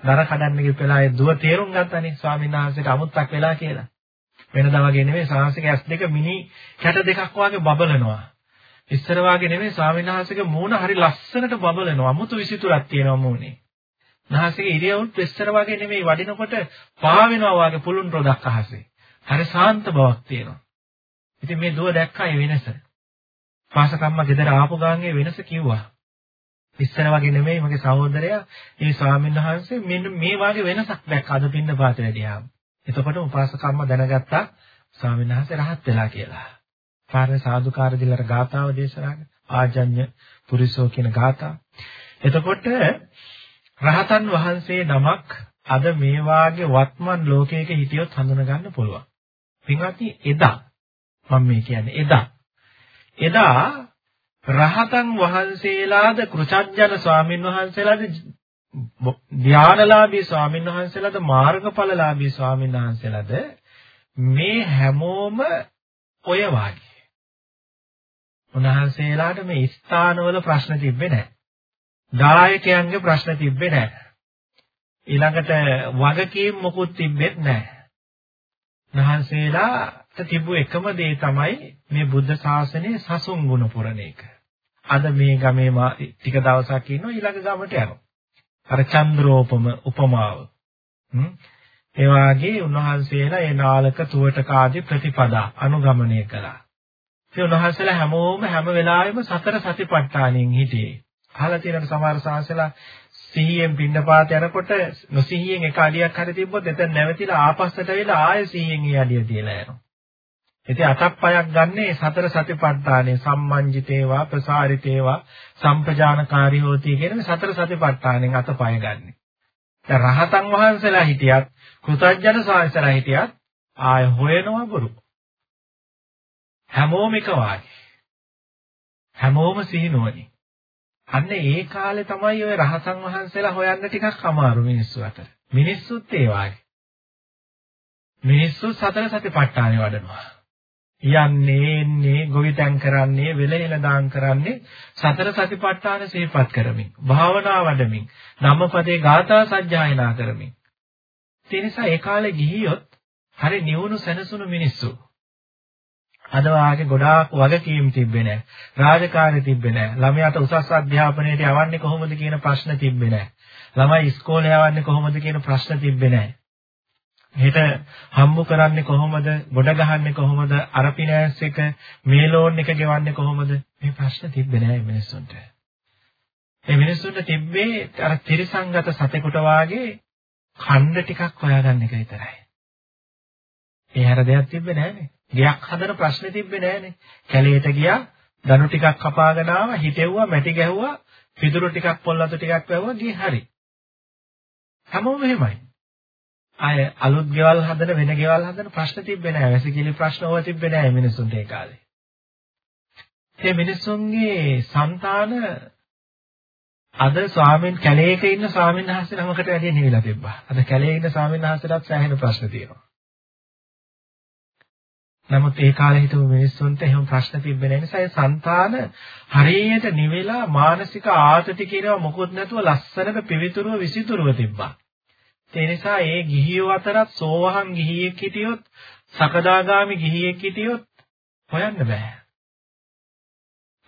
දර කඩන්න ගිහ වෙලාවේ දුව තේරුම් ගත්තනේ ස්වාමීන් වහන්සේට අමුත්තක් වෙලා කියලා. වෙනදා වගේ නෙමෙයි සාහසික ඇස් දෙක මිනි කැට දෙකක් වගේ බබලනවා. ඉස්සර වගේ නෙමෙයි ස්වාමීන් වහන්සේගේ මූණ හරි ලස්සනට බබලනවා. අමුතු විසිතුරක් තියෙනවා මූණේ. නාසයේ ඉරියව්ත් ඉස්සර වගේ නෙමෙයි වඩිනකොට පා වෙනවා වගේ පුළුන් රොදක් අහසේ. හරි සාන්ත බවක් තියෙනවා. ඉතින් මේ දුව දැක්කා ඒ වෙනස. පාසකම්ම ගෙදර ආපු ගාන්ගේ වෙනස කිව්වා. ඉස්සර වගේ නෙමෙයි මගේ සහෝදරයා මේ ස්වාමීන් වහන්සේ මෙන්න මේ වගේ වෙනසක් දැක්ක අද පින්න පාත වැඩියාම. එතකොට උපාසකම්ම දැනගත්තා ස්වාමීන් වහන්සේ රහත් වෙලා කියලා. කාර්ය සාදුකාර දිලර ගාතාව දේශනා ආජඤ්‍ය පුරිසෝ කියන ගාතාව. එතකොට රහතන් වහන්සේ නමක් අද මේ වාගේ වත්මන් ලෝකයක හිටියොත් හඳුන ගන්න පුළුවන්. පින්වත්නි එදා මම මේ කියන්නේ එදා එදා රහතන් වහන්සේලාද කෘතඥ ස්වාමින් වහන්සේලාද ධානලාභී ස්වාමින් වහන්සේලාද මාර්ගඵලලාභී ස්වාමින් වහන්සේලාද මේ හැමෝම ඔය වාගේ. උන්වහන්සේලාට මේ ස්ථානවල ප්‍රශ්න තිබ්බේ නැහැ. දායකයන්ගේ ප්‍රශ්න තිබ්බේ නැහැ. ඊළඟට වගකීම් මොකුත් තිබ්බෙත් නැහැ. උන්වහන්සේලා තිබු එකම දේ තමයි මේ බුද්ධ ශාසනයේ සසුන් ගුණ පුරණ එක. අද මේ ගමේ ටික දවසක් ඉන්නවා ඊළඟ ගමට යනවා. අර චන්ද්‍රෝපම උපමාව. ඒ වාගේ උන්වහන්සේලා ඒ නාලක තුවටක ආදී ප්‍රතිපදා අනුගමනය කළා. ඒ උන්වහන්සේලා හැමෝම හැම වෙලාවෙම සතර සතිපට්ඨානෙන් හිටියේ. අහලා තියෙන සමහර සාසලා සිහියෙන් පින්නපාත යනකොට නොසිහියෙන් එක අඩියක් හරි තිබ්බොත් එතන නැවතිලා ආපස්සට වෙලා ආයෙ සිහියෙන් ඒ අඩිය තියලා යනවා. ඉතින් අතක් පයක් ගන්නේ සතර සතිපට්ඨානේ සම්මංජිතේවා ප්‍රසාරිතේවා සම්පජානකාරී හෝති කියන මේ සතර සතිපට්ඨානෙන් අතපය ගන්නෙ. දැන් රහතන් වහන්සේලා හිටියත් කෘතඥ සාහිසලා හිටියත් ආය හොයනවා බොරු. හැමෝම එක වාගේ. හැමෝම සිහිනුවනි. අන්න ඒ කාලේ තමයි ඔය රහතන් වහන්සේලා හොයන්න ටිකක් අමාරු මිනිස්සු අතර. මිනිස්සුත් ඒ වාගේ. මිනිස්සු සතර සතිපට්ඨානෙ වඩනවා. යන්නේ එන්නේ ගොවිතැන් කරන්නේ වෙලෙල දාන් කරන්නේ සතර සතිපට්ඨාන සිහිපත් කරමින් භාවනා වඩමින් ධම්මපදේ ගාථා සජ්ජායනා කරමින්. ඒ නිසා ඒ කාලේ ගිහියොත් හරි නිවුණු සැනසුණු මිනිස්සු. අද වාගේ ගොඩාක් වගකීම් තිබ්බේ නැහැ. රාජකාරී තිබ්බේ නැහැ. ළමයාට උසස් අධ්‍යාපනයට යවන්නේ කොහොමද කියන ප්‍රශ්න තිබ්බේ නැහැ. ළමයි ඉස්කෝලේ යවන්නේ කොහොමද කියන ප්‍රශ්න තිබ්බේ නැහැ. හෙට හම්බු කරන්නේ කොහොමද? ගොඩ ගහන්නේ කොහොමද? අර ෆිනෑන්ස් එක මේ ලෝන් එක ගෙවන්නේ කොහොමද? මේ ප්‍රශ්න තිබ්බේ නෑ මිනිස්සුන්ට. මේ මිනිස්සුන්ට තිබ්බේ අර ත්‍රිසංගත සතෙකුට වාගේ ඛණ්ඩ ටිකක් හොයාගන්න එක විතරයි. ඒ හැර දෙයක් තිබ්බේ නෑනේ. ගයක් හදන ප්‍රශ්නේ තිබ්බේ නෑනේ. කැලේට ගියා, දණු ටිකක් කපාගෙන ආවා, හිටෙව්වා, මැටි ගැහුවා, පිදුරු ටිකක් පොල්ලතු ටිකක් වැවුවා, ගියේ හරි. හැමෝම එහෙමයි. අය අලුත් ගෙවල් හදන වෙන ගෙවල් හදන ප්‍රශ්න තිබ්බේ නැහැ. වැසිකිලි ප්‍රශ්න ඕවා තිබ්බේ නැහැ මිනිසුන්ට ඒ කාලේ. ඒ මිනිසුන්ගේ సంతාන අද ස්වාමීන් කැලේක ඉන්න ස්වාමීන් වහන්සේ නමකට වැඩිය නෙවිලා තිබ්බා. අද කැලේ ඉන්න ස්වාමීන් වහන්සේලාට සෑහෙන ප්‍රශ්න තියෙනවා. නමුත් ඒ කාලේ හිටපු මිනිස්සුන්ට එහෙම ප්‍රශ්න තිබ්බේ නැහැ නිසා ඒ సంతාන හරියට නිවෙලා මානසික ආතති කියනවා මොකොත් නැතුව ලස්සනට පිවිතුරුව විසිතුරුව තිබ්බා. ඒ නිසා ඒ ගිහියෝ අතරත් සෝවහන් ගිහියෙක් හිටියොත් සකදාගාමි ගිහියෙක් හිටියොත් හොයන්න බෑ.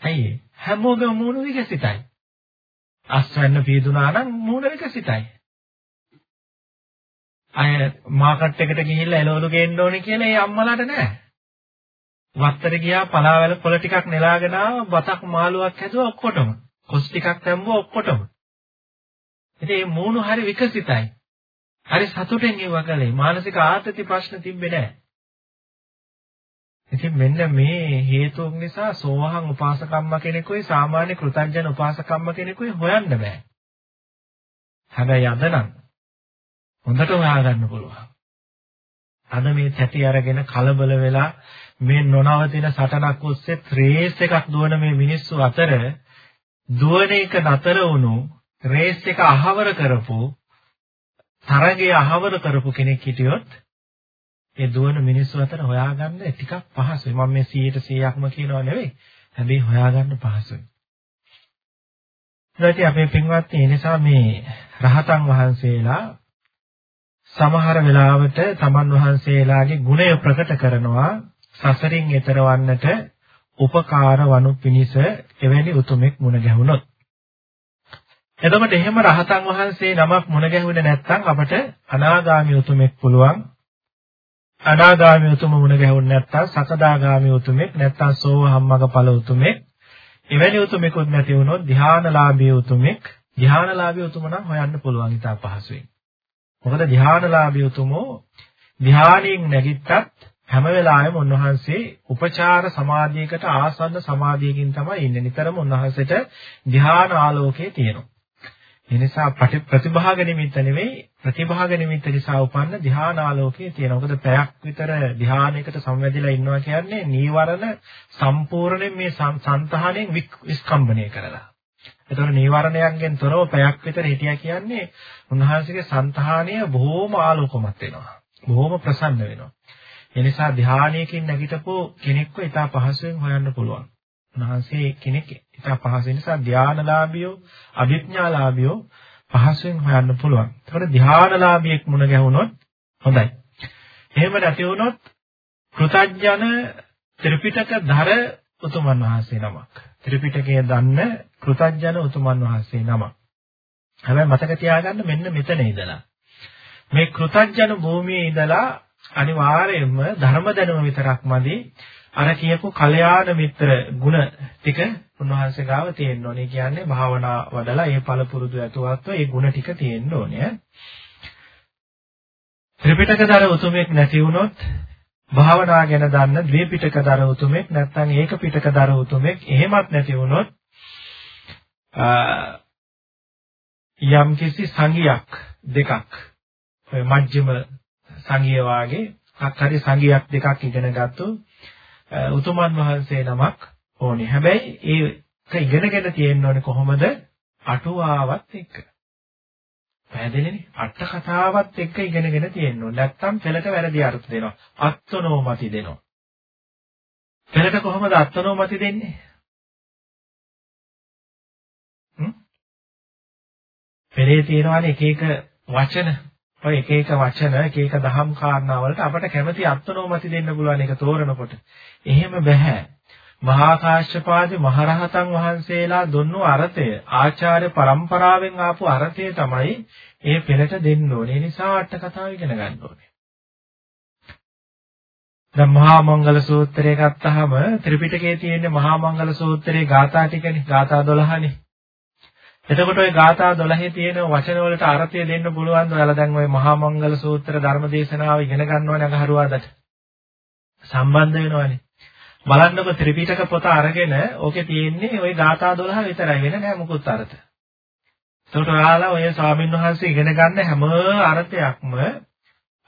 ඇයි හැමෝගම මූණ විකසිතයි. අස්වැන්න පීදුනා නම් මූණ විකසිතයි. අය මාකට් එකට ගිහිල්ලා එළවලු ගේන්න ඕනේ කියලා ඒ අම්මලාට නෑ. වත්තර ගියා පලාවැල පොළ ටිකක් නෙලාගෙන ආව බතක් මාළුවක් හැදුවා ඔක්කොටම. කොස් ටිකක් දැම්මුවා ඔක්කොටම. ඉතින් මේ මූණු හරි විකසිතයි. හරි සතුටෙන් ඒව කළේ. මානසික ආතති ප්‍රශ්න තිබ්බේ නෑ. ඉතින් මෙන්න මේ හේතුන් නිසා සෝවහන් උපාසකම්ම කෙනෙකුයි සාමාන්‍ය කෘතඥ උපාසකම්ම කෙනෙකුයි හොයන්න බෑ. හැබැයි අද නම් හොඳට හොයාගන්න පුළුවන්. අද මේ තැටි අරගෙන කලබල වෙලා මේ නොනවතින සටනක් ඔස්සේ රේස් එකක් දුවන මේ මිනිස්සු අතර දුවන එක නතර වුණු රේස් එක අහවර කරපු තරගය අහවර කරපු කෙනෙක් හිටියොත් ඒ දුවන මිනිස්සු අතර හොයාගන්න ටිකක් පහසුයි. මම මේ 100%ක්ම කියනවා නෙවෙයි. හැබැයි හොයාගන්න පහසුයි. ඊට අපේ පින්වත්නි ඒ නිසා මේ රහතන් වහන්සේලා සමහර වෙලාවට තමන් වහන්සේලාගේ ගුණය ප්‍රකට කරනවා සසරින් එතරවන්නට උපකාර වනු පිණිස එවැනි උතුමෙක් මුණ ගැහුනොත් එතකොට එහෙම රහතන් වහන්සේ නමක් මුණ ගැහුවේ නැත්නම් අපට අනාගාමී උතුමෙක් පුළුවන් අනාගාමී උතුම මුණ ගැහුන්නේ නැත්නම් සකදාගාමී උතුමෙක් නැත්නම් සෝවහම්මග ඵල උතුමෙක් එවැනි උතුමෙකුත් නැති වුණොත් ධානලාභී උතුමෙක් ධානලාභී උතුම නම් හොයන්න පුළුවන් ඉතා පහසුවෙන් මොකද ධානලාභී උතුමෝ ධානයෙන් නැගිට්ටත් හැම වෙලාවෙම උන්වහන්සේ උපචාර සමාධියකට ආසන්න සමාධියකින් තමයි ඉන්නේ. නිතරම උන්වහන්සේට ධාන ආලෝකයේ තියෙනවා. ඒ නිසා ප්‍රතිභාග නිමිත්ත නෙවෙයි ප්‍රතිභාග නිමිත්ත නිසා උපන්න ධාන ආලෝකයේ තියෙනවා. මොකද පැයක් විතර ධානයකට සංවැදිලා ඉන්නවා කියන්නේ නීවරණ සම්පූර්ණයෙන් මේ සංතහණයෙන් විස්කම්බණය කරලා. එතකොට නීවරණයන්ගෙන් තොරව පැයක් විතර හිටියා කියන්නේ උන්වහන්සේගේ సంతානය බොහොම ආලෝකමත් වෙනවා. බොහොම ප්‍රසන්න වෙනවා. ඒ නිසා ධානයකින් නැගිටපු කෙනෙක්ව ඉතා පහසුවෙන් හොයන්න පුළුවන්. උන්වහන්සේ කෙනෙක් ඉතා පහසු නිසා ධානලාභියෝ, අභිඥාලාභියෝ පහසුවෙන් හොයන්න පුළුවන්. එතකොට ධානලාභියෙක් මුණ ගැහුනොත් හොඳයි. එහෙම නැති වුණොත් කෘතඥ ත්‍රිපිටක ධර උතුමන් වහන්සේ නමක්. ත්‍රිපිටකය දන්න කෘතඥ උතුමන් වහන්සේ නමක්. හැබැයි මතක තියාගන්න මෙන්න මෙතන ඉඳලා මේ කෘතඥ භූමියේ ඉඳලා අනිවාර්යයෙන්ම ධර්ම දැනුම විතරක් මදි අර කියපු කල්යාණ මිත්‍ර ගුණ ටික උන්වහන්සේ ගාව තියෙන්න ඕනේ. කියන්නේ භාවනා වඩලා ඒ ඵල පුරුදු ඇතුවත්ව ඒ ගුණ ටික තියෙන්න ඕනේ. ත්‍රිපිටකදර උතුමෙක් නැති වුණොත් භාවනා ගැන දන්න ද්විපිටකදර උතුමෙක් නැත්නම් ඒක පිටකදර උතුමෙක් එහෙමත් නැති වුණොත් යම් කිසි සංගියක් දෙකක් ඔය මජ්ක්‍ධිම සංගිය වාගේ හරි සංගියක් දෙකක් ඉගෙන ගත්තු උතුමන් වහන්සේ නමක් ඕනේ. හැබැයි ඒක ඉගෙනගෙන තියෙන්න ඕනේ කොහොමද? අටුවාවත් එක්ක. පැහැදිලිනේ? අට කතාවත් එක්ක ඉගෙනගෙන තියෙන්න ඕනේ. නැත්තම් පෙළට වැරදි අර්ථ දෙනවා. අත්නෝමති දෙනවා. පෙළට කොහොමද අත්නෝමති දෙන්නේ? පෙරේ තියෙනවානේ එක එක වචන. ඔය එක එක වචන එක එක දහම් කාරණා වලට අපට කැමැති අත්නෝමති දෙන්න පුළුවන් ඒක තෝරනකොට. එහෙම බෑ. මහා කාශ්‍යපාදී මහරහතන් වහන්සේලා දුන්නු අර්ථය ආචාර්ය પરම්පරාවෙන් ආපු අර්ථය තමයි ඒ පෙරට දෙන්න ඕනේ. ඒ නිසා අට කතාව ඉගෙන ගන්න ඕනේ. දැන් මහා මංගල සූත්‍රය ගත්තාම ත්‍රිපිටකයේ තියෙන මහා මංගල සූත්‍රයේ ගාථා ටිකනේ ගාථා 12නේ. එතකොට ওই ගාථා 12 තියෙන වචන වලට අර්ථය දෙන්න පුළුවන් ද ඔයාලා දැන් ওই මහා මංගල සූත්‍ර ධර්ම දේශනාව ඉගෙන ගන්නවනේ අගහරුවාදට සම්බන්ධ වෙනවනේ බලන්නකො ත්‍රිපිටක පොත අරගෙන ඕකේ තියෙන්නේ ওই ගාථා 12 විතරයි වෙන නෑ මොකුත් අර්ථ. එතකොට ඔයාලා ඔය ස්වාමීන් වහන්සේ ඉගෙන ගන්න හැම අර්ථයක්ම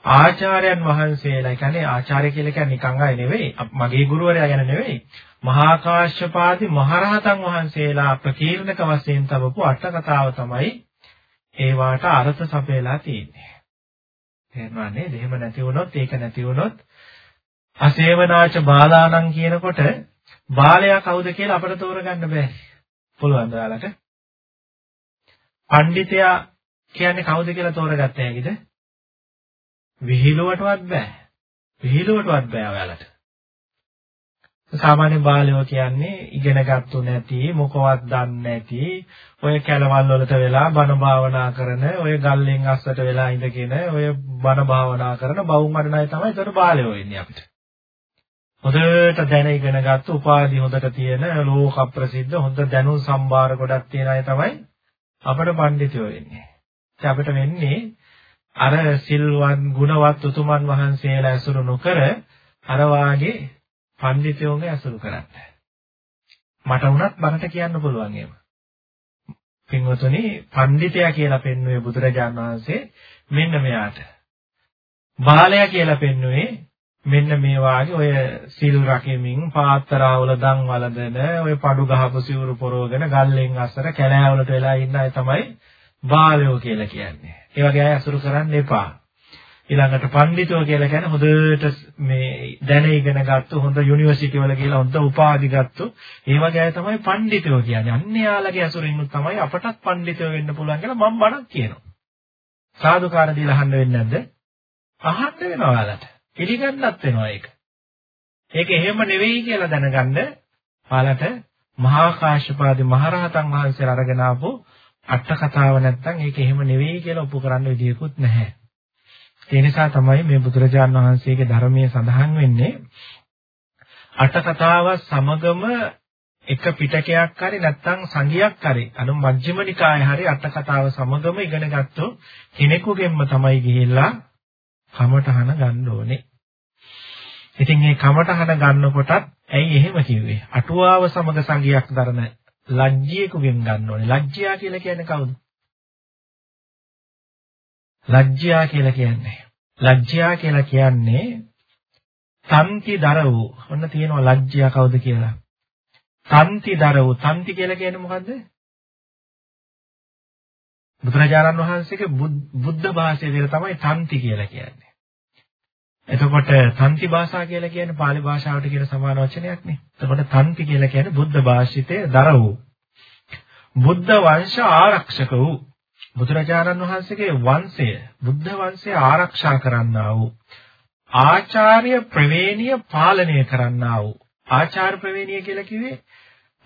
ආචාර්යයන් වහන්සේලා කියන්නේ ආචාර්ය කියලා කියන්නේ නිකන් අය නෙවෙයි මගේ ගුරුවරයා ගැන නෙවෙයි මහා කාශ්‍යපාදී මහරහතන් වහන්සේලා ප්‍රකීර්ණක වශයෙන් තබපු අට කතාව තමයි ඒවාට අර්ථ සපයලා තියෙන්නේ. තේරුණා නේද? එහෙම නැති වුණොත් ඒක නැති වුණොත් අසේවනාච බාලාණන් කියනකොට බාලයා කවුද කියලා අපිට තෝරගන්න බෑ. පුළුවන් ඔයාලට? පඬිතයා කියන්නේ කවුද කියලා තෝරගත්ත හැකිද? විහිළුවටවත් බෑ. විහිළුවටවත් බෑ ඔයාලට. සාමාන්‍ය බාලයෝ කියන්නේ ඉගෙනගත්තු නැති මොකවත් දන්නේ නැති ඔය කැලවල් වලට වෙලා බණ භාවනා කරන ඔය ගල්ලෙන් අස්සට වෙලා ඉඳගෙන ඔය බණ භාවනා කරන බවුන් අඩන අය තමයි ඒතර බාලයෝ ඉන්නේ අපිට. හොඳට දැන ඉගෙනගත්තු උපාධි හොඳට තියෙන ලෝක ප්‍රසිද්ධ හොඳ දැනුම් සම්භාර ගොඩක් තියෙන අය තමයි අපට පඬිතුයෝ වෙන්නේ. ඉතින් අපිට වෙන්නේ අර සිල්වන් ගුණවත් උතුමන් වහන්සේලා ඇසුරු නොකර අර වාගේ පඬිතුයෝගේ ඇසුරු කරන්න. මට වුණත් බණට කියන්න පුළුවන් එහෙම. පින්වතුනි පඬිතයා කියලා පෙන්වුවේ බුදුරජාණන් වහන්සේ මෙන්න මෙයාට. බාලයා කියලා පෙන්වුවේ මෙන්න මේ වාගේ ඔය සිල් රකිමින් පාත්‍රාවල දන් වලදන ඔය පඩු ගහපු සිවුරු පොරවගෙන ගල්ලෙන් අසර කැලෑවලට වෙලා ඉන්න අය තමයි බාලයෝ කියලා කියන්නේ. ඒ වගේ අය අසුරු කරන්න එපා. ඊළඟට පඬිතුව කියලා කියන්නේ හොඳට මේ දැන ඉගෙන ගත්තු හොඳ යුනිවර්සිටි වල කියලා හොඳ උපාධි ගත්තු ඒ වගේ අය තමයි පඬිතුව කියන්නේ. අන්න යාළගේ අසුරින් තමයි අපටත් පඬිතුව වෙන්න පුළුවන් කියලා මම බණක් කියනවා. සාදුකාර දීලා අහන්න වෙන්නේ නැද්ද? අහන්න වෙනවා ඔයාලට. පිළිගන්නත් වෙනවා ඒක. ඒක එහෙම නෙවෙයි කියලා දැනගන්න ඔයාලට මහා කාශ්‍යපාදී මහරහතන් වහන්සේලා අරගෙන ආපු අට කතාව නැත්තම් ඒක එහෙම නෙවෙයි කියලා ඔප්පු කරන්න විදියකුත් නැහැ. ඒ නිසා තමයි මේ බුදුරජාන් වහන්සේගේ ධර්මයේ සඳහන් වෙන්නේ අට කතාව සමගම එක පිටකයක් හරි නැත්නම් සංගියක් හරි අනු මජ්ක්‍ධිම නිකායේ හරි අට කතාව සමගම ඉගෙන ගත්තොත් කෙනෙකුගෙන්ම තමයි ගිහිල්ලා කමටහන ගන්න ඕනේ. ඉතින් මේ කමටහන ගන්නකොටත් ඇයි එහෙම කිව්වේ? අටුවාව සමග සංගියක් දරන ලජ්ජියෙකුගෙන් ගන්න ඕනේ. ලජ්ජියා කියලා කියන්නේ කවුද? ලජ්ජියා කියලා කියන්නේ. ලජ්ජියා කියලා කියන්නේ තන්ති දර වූ. ඔන්න තියෙනවා ලජ්ජියා කවුද කියලා. තන්ති දර වූ. තන්ති කියලා කියන්නේ මොකද්ද? බුදුරජාණන් වහන්සේගේ බුද්ධ භාෂාවේ තමයි තන්ති කියලා කියන්නේ. එතකොට තන්ති භාෂා කියලා කියන්නේ pāli භාෂාවට කියන සමාන වචනයක් නේ. එතකොට තන්ති කියලා කියන්නේ බුද්ධ භාෂිතේ දර වූ. බුද්ධ වංශ ආරක්ෂක වූ බුදුරජාණන් වහන්සේගේ වංශය බුද්ධ වංශය ආරක්ෂා කරන්නා වූ ආචාර්ය ප්‍රවේණිය පාලනය කරන්නා වූ ආචාර්ය ප්‍රවේණිය කියලා කිව්වේ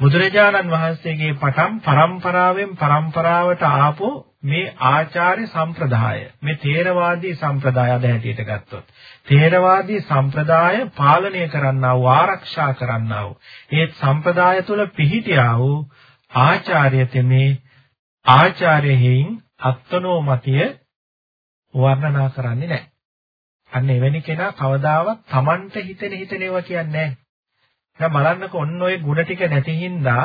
බුදුරජාණන් වහන්සේගේ පටන් පරම්පරාවෙන් පරම්පරාවට ආපු මේ ආචාර්ය සම්ප්‍රදාය මේ තේරවාදී සම්ප්‍රදාය අද හැටියට ගත්තොත්. තේරවාදී සම්ප්‍රදාය පාලනය කරන්නා වූ ආරක්ෂා කරන්නා වූ ඒ සම්ප්‍රදාය තුළ පිහිටියා වූ ආචාර්ය තෙමේ ආචාර්යෙහින් අත්නෝමතිය වර්ණනා කරන්නේ නැහැ. අන්න එවැනි කෙනා කවදාවත් Tamanට හිතෙන හිතන ඒවා කියන්නේ නැහැ. දැන් බලන්නකො ඔන්න ඔය ಗುಣ ටික නැති හින්දා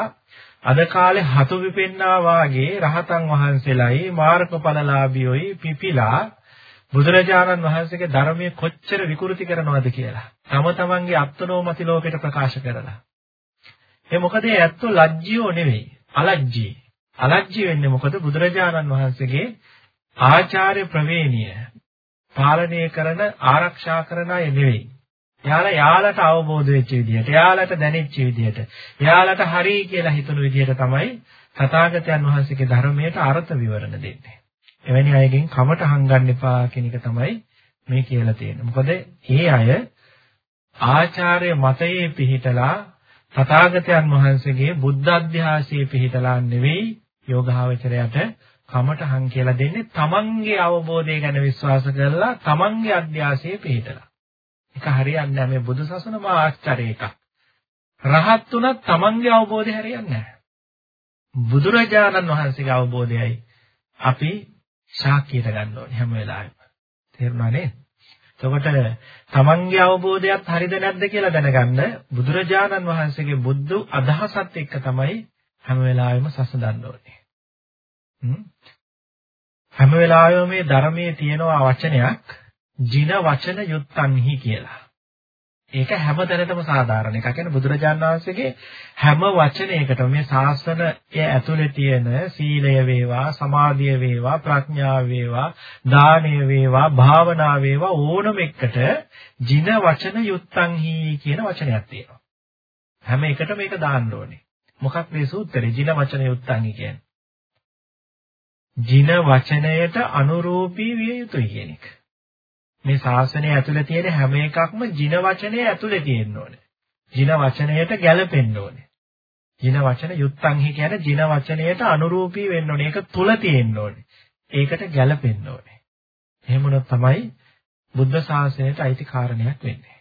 අද කාලේ හතු විපෙන්නා වාගේ රහතන් වහන්සේලායි මාර්ගඵලලාභියෝයි පිපිලා බුදුරජාණන් වහන්සේගේ ධර්මයේ කොච්චර විකෘති කරනවද කියලා. තම තමන්ගේ අත්නෝමති ලෝකයට ප්‍රකාශ කරලා. ඒ මොකද ඒ ඇත්තෝ ලජ්ජියෝ නෙවෙයි අලජ්ජී. අලජ්ජී වෙන්නේ මොකද බුදුරජාණන් වහන්සේගේ ආචාර්ය ප්‍රවේණිය පාලනය කරන ආරක්ෂා කරන අය නෙවෙයි. එයාලා යාලට අවබෝධ වෙච්ච විදිහට, යාලට දැනෙච්ච විදිහට, යාලට හරි කියලා හිතන විදිහට තමයි තථාගතයන් වහන්සේගේ ධර්මයට අර්ථ විවරණ දෙන්නේ. එවැනි අයගෙන් කමට හංගන්න එපා කියන එක තමයි මේ කියලා තියෙන්නේ. මොකද ඒ අය ආචාර්ය මතයේ පිහිටලා තථාගතයන් වහන්සේගේ බුද්ධ අධ්‍යාසයේ පිහිටලා නෙවෙයි යෝගාවචරයට කමටහන් කියලා දෙන්නේ තමන්ගේ අවබෝධය ගැන විශ්වාස කරලා තමන්ගේ අධ්‍යාසයේ පිහිටලා. ඒක හරියන්නේ නැහැ මේ බුදුසසුන මා ආශ්චර්ය එකක්. රහත් උනත් තමන්ගේ අවබෝධය හරියන්නේ නැහැ. බුදුරජාණන් වහන්සේගේ අවබෝධයයි අපි සාක්කියට ගන්න ඕනේ හැම වෙලාවෙම. තේරුණා නේද? එතකොට තමන්ගේ අවබෝධයත් හරිද නැද්ද කියලා දැනගන්න බුදුරජාණන් වහන්සේගේ බුද්ධ අදහසත් එක්ක තමයි හැම වෙලාවෙම සසඳන්න ඕනේ. හැම වෙලාවෙම මේ ධර්මයේ තියෙනවා වචනයක් ජින වචන යුත්තන්හි කියලා. ඒක හැම තැනටම සාධාරණ එකක්. කියන්නේ බුදුරජාණන් වහන්සේගේ හැම වචනයකටම මේ ශාසනය ඇතුලේ තියෙන සීලය වේවා, සමාධිය වේවා, ප්‍රඥාව වේවා, දානය වේවා, භාවනාව වේවා ඕනම එකට ජින වචන යුත්තන්හි කියන වචනයක් තියෙනවා. හැම එකටම මේක දාන්න ඕනේ. මොකක් මේ සූත්‍රේ ජින වචන යුත්තන්හි කියන්නේ? ජින වචනයට අනුරූපී විය යුතුයි කියන එක. මේ ශාසනය ඇතුලේ තියෙන හැම එකක්ම ජින වචනය ඇතුලේ තියෙන්න ඕනේ. ජින වචනයට ගැලපෙන්න ඕනේ. ජින වචන යුත්තංහි කියන්නේ ජින වචනයට අනුරූපී වෙන්න ඕනේ. ඒක තුල තියෙන්න ඕනේ. ඒකට ගැලපෙන්න ඕනේ. එහෙම වුණොත් තමයි බුද්ධ ශාසනයට අයිති කාරණයක් වෙන්නේ.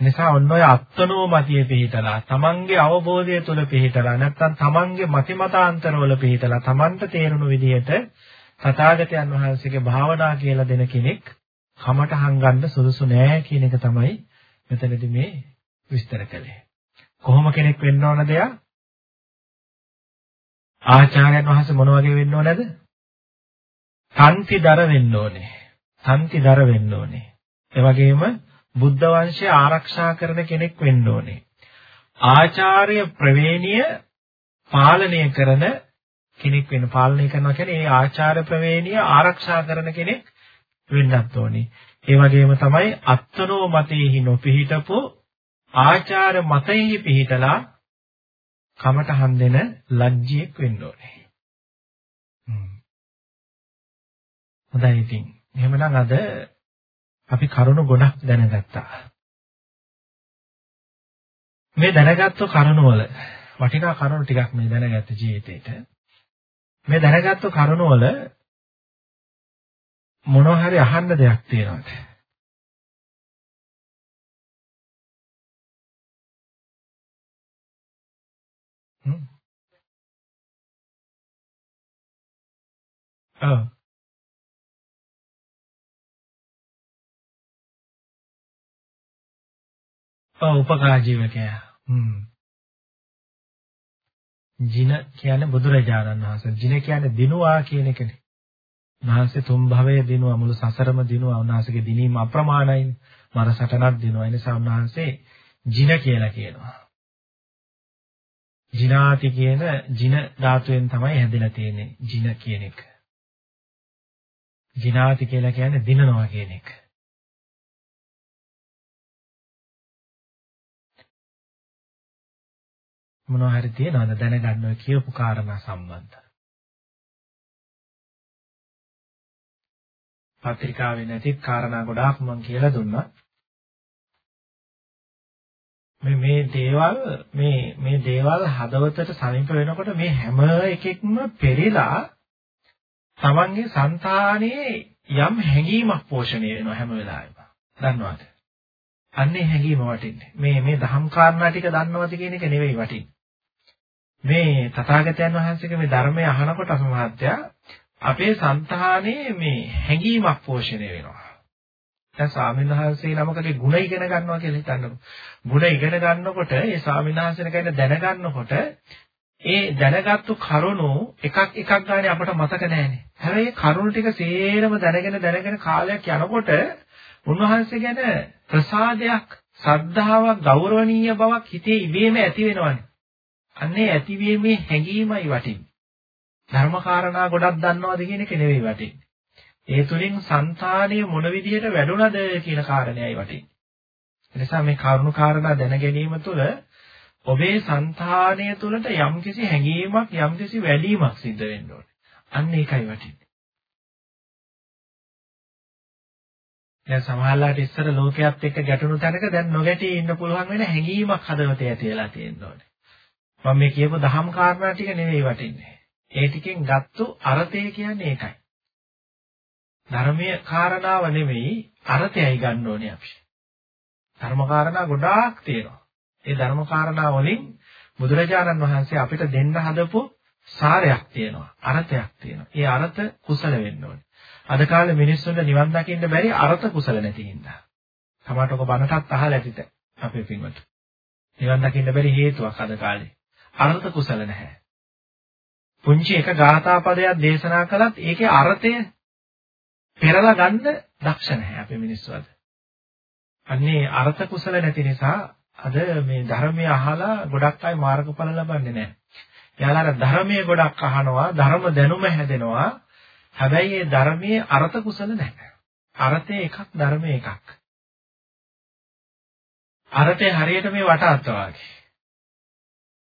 එනිසා ඔන්න ඔය අත්නෝමතිය පිළිතලා තමන්ගේ අවබෝධය තුළ පිළිතලා නැත්නම් තමන්ගේ මතිමතාන්තරවල පිළිතලා තමන්ට තේරුණු විදිහට තථාගතයන් වහන්සේගේ භාවනා කියලා දෙන කෙනෙක් කමට හංගන්න සුදුසු නෑ කියන එක තමයි මෙතනදී මේ විස්තර කළේ. කොහොම කෙනෙක් වෙන්න ඕනද යා? ආචාර්යයන් වහන්සේ මොන වගේ වෙන්න ඕනද? තන්තිදර වෙන්න ඕනේ. තන්තිදර වෙන්න ඕනේ. ඒ වගේම බුද්ධ වංශය ආරක්ෂා කරන කෙනෙක් වෙන්න ඕනේ. ආචාර්ය ප්‍රවේණිය පාලනය කරන කෙනෙක් වෙන පාලනය කරනවා කියන්නේ ඒ ආචාර්ය ප්‍රවේණිය ආරක්ෂා කරන කෙනෙක් වෙන්නත් ඕනේ. ඒ වගේම තමයි අත්නෝ මතෙහි නොපිහිටපු ආචාර මතෙහි පිහිටලා කමටහන් දෙන ලජ්ජියෙක් වෙන්න ඕනේ. හොඳයි ඉතින්. එහෙමනම් අද අපි කරුණු ගොඩක් දැනගත්තා. මේ දැනගත්තු කරුණු වල වටිනා කරුණු ටිකක් මේ දැනගත්ත ජීවිතේට මේ දැනගත්තු කරුණු වල මොනවා හරි අහන්න දෙයක් තියෙනවද? හ්ම්. ඔව්. ඔව් උපකාර ජීවකයා. හ්ම්. ජින කියන්නේ බුදුරජාණන් වහන්සේ. ජින කියන්නේ දිනුවා කියන එකනේ. උන්වහන්සේ තුන් භවයේ දිනුවා මුළු සසරම දිනුවා. උන්වහන්සේගේ දිනීම අප්‍රමාණයිනේ. මර සටනක් දිනුවා. ඒ නිසා උන්වහන්සේ ජින කියලා කියනවා. ජිනාති කියන ජින ධාතුවෙන් තමයි හැදලා තියෙන්නේ. ජින කියන එක. ජිනාති කියලා කියන්නේ දිනනවා කියන එක. මොනවා හරි තියනවද දැනගන්න ඔය කියපු කාරණා සම්බන්ධ? පත්‍රිකාවේ නැති කාරණා ගොඩාක් මම කියලා දුන්නා. මේ මේ දේවල් මේ මේ දේවල් හදවතට සමීප වෙනකොට මේ හැම එකෙක්ම පෙරිලා තමන්ගේ సంతානයේ යම් හැඟීමක් පෝෂණය වෙනවා හැම වෙලාවෙම. දන්නවද? අන්නේ හැඟීම වටින්නේ. මේ මේ දහම් කාරණා ටික දන්නවද කියන එක නෙවෙයි වටින්නේ. මේ තථාගතයන් වහන්සේගේ මේ ධර්මය අහනකොට සමහත්ය අපේ సంతානයේ මේ හැඟීමක් පෝෂණය වෙනවා. දැන් ස්වාමීන් වහන්සේ නමකගේ ಗುಣ ඉගෙන ගන්නවා කියලා හිතන්නකො. ಗುಣ ඉගෙන ගන්නකොට ඒ ස්වාමීන් වහන්සේ ගැන දැනගන්නකොට ඒ දැනගත්තු කරුණු එකක් එකක් ගානේ අපට මතක නැහැනේ. හැබැයි කරුණු ටික සේරම දැනගෙන දැනගෙන කාලයක් යනකොට උන්වහන්සේ ගැන ප්‍රසාදයක්, ශ්‍රද්ධාවක්, ගෞරවණීය බවක් හිතේ ඉබේම ඇති වෙනවානේ. අන්නේ ඇතිවීමේ හැඟීමයි වටින්නේ. ධර්මකාරණා ගොඩක් දන්නවද කියන එක නෙවෙයි වටින්නේ. ඒ තුලින් సంతානීය මොන විදිහට වැඩුණද කියන කාරණේයි වටින්නේ. එනිසා මේ කරුණාකාරණා දැන ගැනීම තුළ ඔබේ సంతානය තුළට යම්කිසි හැඟීමක් යම්කිසි වැලීමක් සිද්ධ වෙන්න ඕනේ. අන්න ඒකයි වටින්නේ. දැන් සමහරලාට ඉස්සර ලෝකයේත් එක්ක ගැටුණු තැනක දැන් නොගැටී ඉන්න පුළුවන් වෙන හැඟීමක් හදවතේ ඇතිලා තියෙන්න ඕනේ. මම මේ කියපු දහම් කාරණා ටික නෙවෙයි වටින්නේ. ඒ ටිකෙන් ගත්තු අර්ථය කියන්නේ ඒකයි. ධර්මීය කාරණාව නෙවෙයි අර්ථයයි ගන්න ඕනේ අපි. ධර්ම කාරණා ගොඩාක් තියෙනවා. ඒ ධර්ම කාරණා වලින් බුදුරජාණන් වහන්සේ අපිට දෙන්න හදපු සාරයක් තියෙනවා. අර්ථයක් තියෙනවා. ඒ අර්ථ කුසල වෙන්න ඕනේ. අද කාලේ මිනිස්සුන්ට නිවන් දකින්න බැරි අර්ථ කුසල නැති හින්දා. තමාට ඔක බණටත් අහලා ඇතිද අපේ පින්වතුන්. නිවන් දකින්න බැරි හේතුවක් අද කාලේ. අර්ථ කුසල නැහැ. පුංචි එක ගාථා පදයක් දේශනා කළත් ඒකේ අර්ථය පෙරලා ගන්න දක්ෂ නැහැ අපේ මිනිස්සු අද. අන්නේ අර්ථ කුසල නැති නිසා අද මේ ධර්මය අහලා ගොඩක් අය මාර්ගඵල ලබන්නේ නැහැ. එයාලා ධර්මයේ ගොඩක් අහනවා, ධර්ම දැනුම හැදෙනවා. හැබැයි ඒ ධර්මයේ අර්ථ කුසල නැහැ. අර්ථය එකක්, ධර්මය එකක්. අර්ථය හරියට මේ වටාත්ත වගේ.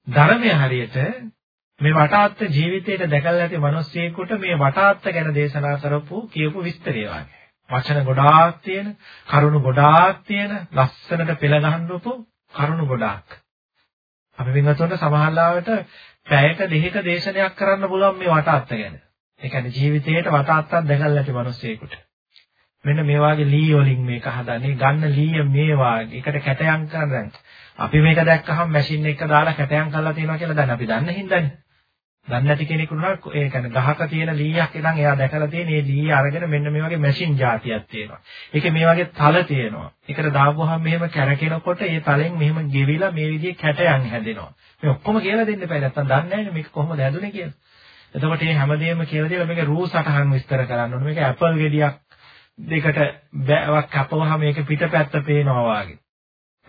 ධර්මය හරියට මේ වටාත්ත ජීවිතයට දැකලා ඇති මිනිස්සෙකුට මේ වටාත්ත ගැන දේශනා කරපු කියපු විස්තරය වගේ. වචන ගොඩාක් තියෙන, කරුණු ගොඩාක් තියෙන, ලස්සනට පෙළ ගහන්නපු කරුණු ගොඩාක්. අපි වින්වතුන්ට සමහරවිට පැයක දෙහික දේශනයක් කරන්න පුළුවන් මේ වටාත්ත ගැන. ඒ කියන්නේ ජීවිතේට වටාත්තක් දැකලා නැති මිනිස්සෙකුට. මෙන්න මේ වාගේ ලී වලින් මේක හදන්නේ ගන්න ලීය මේ වාගේ. එකට කැටයම් කරන අපි මේක දැක්කහම මැෂින් එක දාලා කැටයම් කරලා තියෙනවා කියලා දැන් අපි දන්න හින්දානේ. දන්නේ නැති කෙනෙකුට ඒ කියන්නේ ගහක තියෙන ලීයක් ඉඳන් එයා දැකලා තියෙන මේ ලී අරගෙන මෙන්න මේ වගේ මැෂින් જાතියක් තියෙනවා. ඒකේ මේ වගේ තල තියෙනවා. ඒකට දාපුවාම මෙහෙම කැරකෙනකොට ඒ තලෙන් මෙහෙම ගෙවිලා මේ විදිහේ කැටයන් හැදෙනවා. මේ ඔක්කොම කියලා දෙන්න බෑ නැත්තම් දන්නේ නැහැ මේක කොහොමද හැදුනේ කියලා. එතකොට මේ හැමදේම කියලා දීලා මේක රූ සටහන් විස්තර කරන්න ඕනේ. මේක ඇපල් ගෙඩියක් දෙකට බෑවක් කපවහම මේක පිටපැත්ත පේනවා වගේ.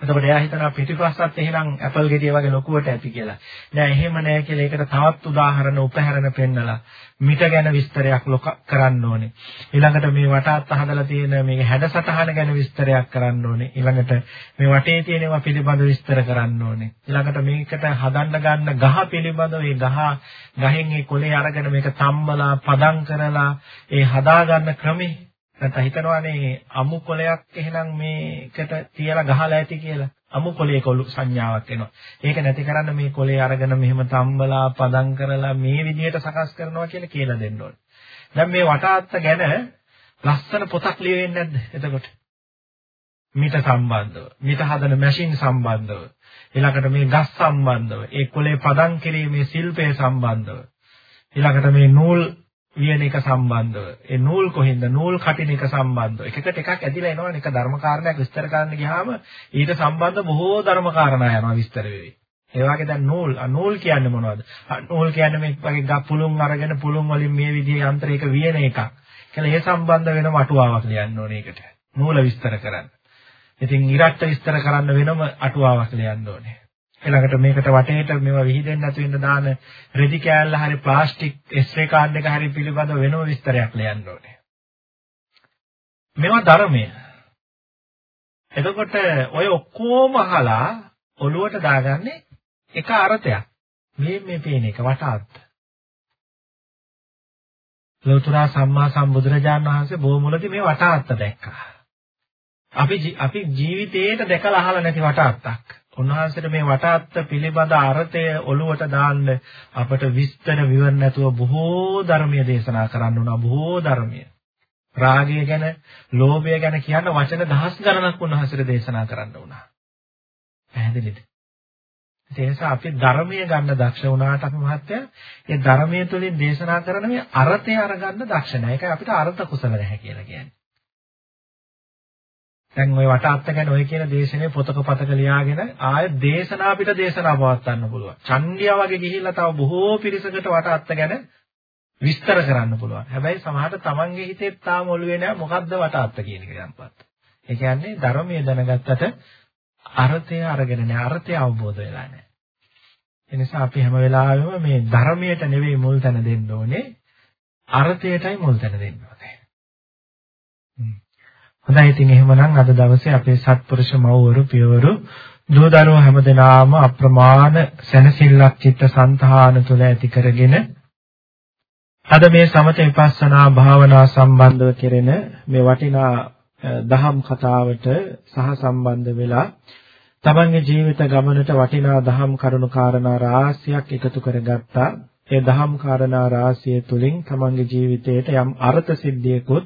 එතකොට එයා හිතනවා පිටිපස්සත් එහෙනම් ඇපල් ගෙඩිය වගේ ලොකුවට ඇති කියලා. නෑ එහෙම නෑ කියලා ඒකට තවත් උදාහරණ උපහැරණ පෙන්නලා මිට ගැන විස්තරයක් ලොක කරන්න ඕනේ. ඊළඟට මේ වටාත් හදලා තියෙන මේ හැඩසටහන ගැන විස්තරයක් කරන්න ඕනේ. ඊළඟට මේ වටේ තියෙනවා පිළිබඳ විස්තර කරන්න ඕනේ. ඊළඟට මේකට හදන්න ගන්න ගහ පිළිබඳව ඒ ගහ ගහෙන් ඒ කොලේ අරගෙන මේක තම්බලා පදම් කරලා ඒ හදා ගන්න ක්‍රමේ නැත්නම් හිතනවානේ අමු කොලයක් එහෙනම් මේකට තියලා ගහලා ඇති කියලා. අමු කොලේ කොළු සංඥාවක් එනවා. ඒක නැති කරන්න මේ කොලේ අරගෙන මෙහෙම තම්බලා පදම් කරලා මේ විදිහට සකස් කරනවා කියලා කියලා දෙන්න ඕනේ. දැන් මේ වටාත්ත ගැන ලස්සන පොතක් ලියවෙන්නේ නැද්ද එතකොට? මිට සම්බන්ධව, මිට හදන මැෂින් සම්බන්ධව, ඊළඟට මේ ගස් සම්බන්ධව, ඒ කොලේ පදම් කිරීමේ ශිල්පය සම්බන්ධව, ඊළඟට මේ නූල් වියන එක සම්බන්ධව ඒ නූල් කොහෙන්ද නූල් කටින එක සම්බන්ධව එකකට එකක් ඇදිලා එනවනේ එක ධර්ම කාරණයක් විස්තර කරන්න ගියාම ඊට සම්බන්ධ බොහෝ ධර්ම කාරණා යනවා විස්තර වෙවි. ඒ වගේ දැන් නූල් නූල් කියන්නේ මොනවද? නූල් කියන්නේ මේ වගේ පුළුන් අරගෙන පුළුන් වලින් මේ විදිහේ යන්ත්‍රයක වියන එකක්. කියලා ඒ සම්බන්ධ වෙනම අටුවාවක් ලියන්න ඕනේ ඒකට. නූල විස්තර කරන්න. ඉතින් ඉරට්ට විස්තර කරන්න වෙනම අටුවාවක් ලියන්න ඕනේ. ඊළඟට මේකට වටේට මේවා විහිදෙන්නේ නැතු වෙන්න දාන රෙදි කෑල්ල හරි ප්ලාස්ටික් එස්රේ කාඩ් එක හරි පිළිබඳව වෙනම විස්තරයක් ලියන්න ඕනේ. මේවා ධර්මය. එතකොට ඔය ඔක්කොම අහලා ඔළුවට දාගන්නේ එක අර්ථයක්. මේ මේ පේන එක වටාත්. ලෝතුරා සම්මා සම්බුදුරජාණන් වහන්සේ බොමුලදී මේ වටාත්ත දැක්කා. අපි අපි ජීවිතේට දැකලා අහලා නැති වටාත්තක්. උන්වහන්සේට මේ වටාත්ත පිළිබඳ අර්ථය ඔළුවට දාන්න අපට විස්තර විවරණ නැතුව බොහෝ ධර්මීය දේශනා කරන්න උනා බොහෝ ධර්මීය. රාගය ගැන, ලෝභය ගැන කියන වචන දහස් ගණනක් උන්වහන්සේට දේශනා කරන්න උනා. පැහැදිලිද? ඒ නිසා අපි ධර්මීය ගන්න දක්ෂ වුණාට අපි මහත්තයා ඒ ධර්මයේ තුලින් දේශනා කරන මේ අර්ථය අරගන්න දක්ෂ නැහැ. ඒකයි අපිට අර්ථ කුසල නැහැ කියලා කියන්නේ. දැන් ওই වටාත්ත ගැන ඔය කියන දේශනේ පොතක පතක ලියාගෙන ආය දේශනා පිට දේශනා පවත්වන්න පුළුවන්. චණ්ඩියා වගේ ගිහිල්ලා තව බොහෝ පිරිසකට වටාත්ත ගැන විස්තර කරන්න පුළුවන්. හැබැයි සමහරට තමන්ගේ හිතේ තාම ඔළුවේ නෑ මොකද්ද වටාත්ත කියන එක යම්පත්. ඒ කියන්නේ ධර්මයේ දැනගත්තට අර්ථය අරගෙන නෑ අර්ථය අවබෝධ වෙලා නෑ. ඒ නිසා අපි හැම වෙලාවෙම මේ ධර්මයට නෙවෙයි මුල් තැන දෙන්න ඕනේ අර්ථයටයි මුල් තැන දෙන්න ඕනේ. හොඳයි ඉතින් එහෙමනම් අද දවසේ අපේ සත්පුරුෂ මව්වරු පියවරු දූ දරුවෝ හැමදෙනාම අප්‍රමාණ සැනසෙල්ලක් චිත්ත සංතාන තුළ ඇති කරගෙන අද මේ සමත විපස්සනා භාවනා සම්බන්ධව කෙරෙන මේ වටිනා දහම් කතාවට සහ සම්බන්ධ වෙලා තමන්ගේ ජීවිත ගමනට වටිනා දහම් කරුණු කාරණා රාශියක් එකතු කරගත්තා. ඒ දහම් කාරණා රාශිය තුලින් තමන්ගේ ජීවිතයට යම් අර්ථ සිද්ධියකුත්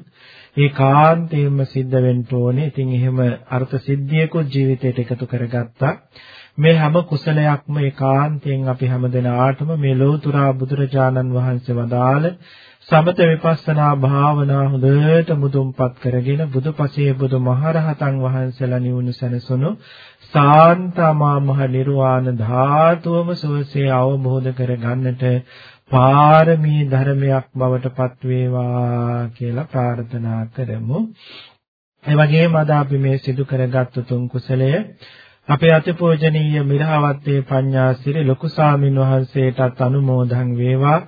ඒකාන්තයෙන්ම සිද්ධ වෙන්න ඕනේ. ඉතින් එහෙම අර්ථ සිද්ධියකුත් ජීවිතයට එකතු කරගත්තා. මේ හැම කුසලයක්ම ඒකාන්තයෙන් අපි හැමදෙනාටම මේ ලෞතුරා බුදුරජාණන් වහන්සේ වදාළ සමත විපස්සනා භාවනා හොඳට මුදුන්පත් කරගෙන බුදුපසේ බුදුමහරහතන් වහන්සේලා නිවුණු සැනසුණු සාන්තමා මහ නිර්වාණ ධාතුවම සුවසේ අවබෝධ කරගන්නට පාරමී ධර්මයක් බවට පත් වේවා කියලා ප්‍රාර්ථනා කරමු. ඒ වගේම අද අපි මේ සිදු කරගත් තුන් කුසලය අපේ අතිපූජනීය මිරහවත්තේ පඤ්ඤාසිරි ලොකු සාමින් වහන්සේටත් අනුමෝදන් වේවා.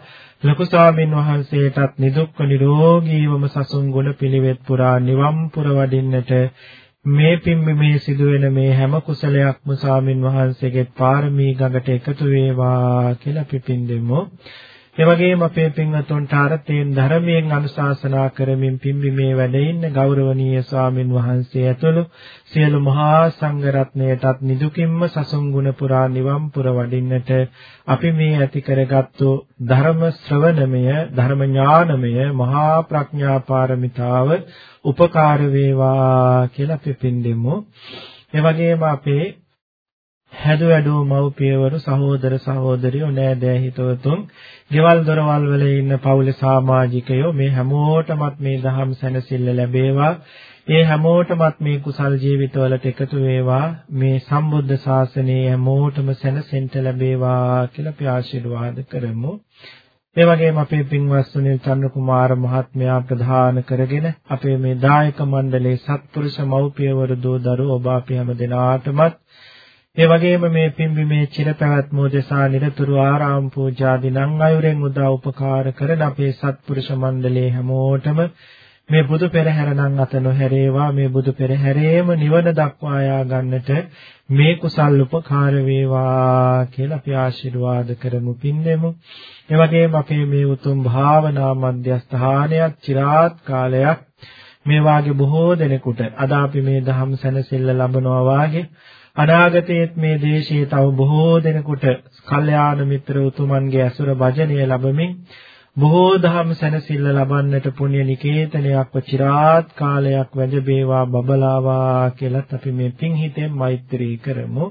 ලොකු සාමින් වහන්සේටත් නිදුක්ඛ නිරෝගීවම සසුන් ගුණ පිළිවෙත් පුරා නිවන් පුර වඩින්නට මේ පිම්බීමේ සිදුවෙන මේ හැම කුසලයක්ම ස්වාමින් වහන්සේගේ පාරමී ගඟට එකතු වේවා කියලා පිපින් දෙමු. ඒ වගේම අපේ පින්වතුන්ට අර්ථයෙන් ධර්මයෙන් අනුශාසනා කරමින් පිම්බිමේ වැඩ ඉන්න ගෞරවනීය ස්වාමින් වහන්සේ ඇතුළු සියලු මහා සංඝ රත්නයටත් නිදුකින්ම සසුන් ගුණ පුරා නිවන් පුර වඩින්නට අපි මේ ඇති කරගත්තු ධර්ම ශ්‍රවණමය ධර්ම ඥානමය මහා ප්‍රඥා පාරමිතාව උපකාර වේවා කියලා අපි පින්දෙමු. ඒ වගේම අපේ හැදු වැඩෝ මව්පියවරු සහෝදර සහෝදරියෝ නෑදෑ හිතවතුන් ගෙවල් දොරවල් වල ඉන්න පවුලේ සමාජිකයෝ මේ හැමෝටමත් මේ දහම් සැනසෙල්ල ලැබේවා. ඒ හැමෝටමත් මේ කුසල් ජීවිතවලට එකතු වේවා. මේ සම්බුද්ධ ශාසනයේ හැමෝටම සැනසෙන්න ලැබේවා කියලා අපි ආශිර්වාද කරමු. ඒ වගේම අපේ පින්වත් සුනිල් චන්ද්‍ර කුමාර මහත්මයා ප්‍රධාන කරගෙන අපේ මේ දායක මණ්ඩලයේ සත්පුරුෂ මව්පියවරු දූ දරුවෝ ඔබ අපි හැම දිනාටමත් ඒ වගේම මේ පිම්බිමේ චිරපැවැත්ම උදෙසා නිරතුරු ආරාම පූජාදී නම් අයුරෙන් උදා උපකාර කරන අපේ සත්පුරුෂ මණ්ඩලයේ හැමෝටම මේ බුදු පෙරහැර නම් අත නොහැරේවා මේ බුදු පෙරහැරේම නිවන දක්වා යා ගන්නට මේ කුසල් උපකාර වේවා කියලා අපි ආශිර්වාද කරමු පින්නෙමු. ඒ වගේම අපේ මේ උතුම් භාවනා මධ්‍යස්ථානයක් চিරාත් කාලයක් මේ වාගේ බොහෝ දෙනෙකුට අද අපි මේ ධම්ම සැනසෙල්ල ලබනවා වාගේ අනාගතයේත් මේ දේශයේ තව බොහෝ දෙනෙකුට කල්යාණ මිත්‍ර උතුමන්ගේ ඇසුර භජනය ලැබමින් බොහෝ දහම් සැනසෙල්ල ලබන්නට පුණ්‍ය නිකේතනයක්ව চিරාත් කාලයක් වැජබේවා බබලාවා කියලත් අපි මේ පිං හිතෙන් මෛත්‍රී කරමු.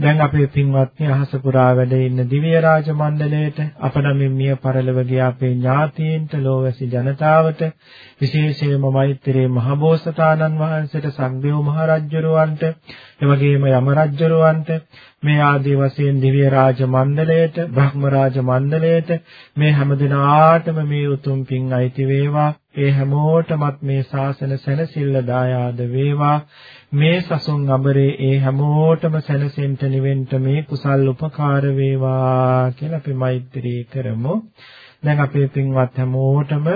දැන් අපේ පින්වත්නි අහස පුරා වැඩ ඉන්න දිව්‍ය රාජ මණ්ඩලයට අප නමින් මිය පරලොව ගිය අපේ ඥාතීන්ට ලෝවැසි ජනතාවට විශේෂයෙන්ම මෛත්‍රී මහබෝසතාණන් වහන්සේට සම්දේව මහ රජුරවන්ට එවැගේම යම රජුරවන්ට මේ ආදී වශයෙන් දිව්‍ය රාජ මණ්ඩලයට බ්‍රහ්ම රාජ මණ්ඩලයට මේ හැමදිනාටම මේ උතුම් පින් අයිති වේවා. ඒ හැමෝටමත් මේ ශාසන සැනසෙල්ල දායාද වේවා. මේ සසුන් අබරේ ඒ හැමෝටම සැනසෙන්න නිවෙන්න මේ කුසල් උපකාර වේවා කියලා අපි මෛත්‍රී කරමු. දැන් අපේ පින්වත් හැමෝටම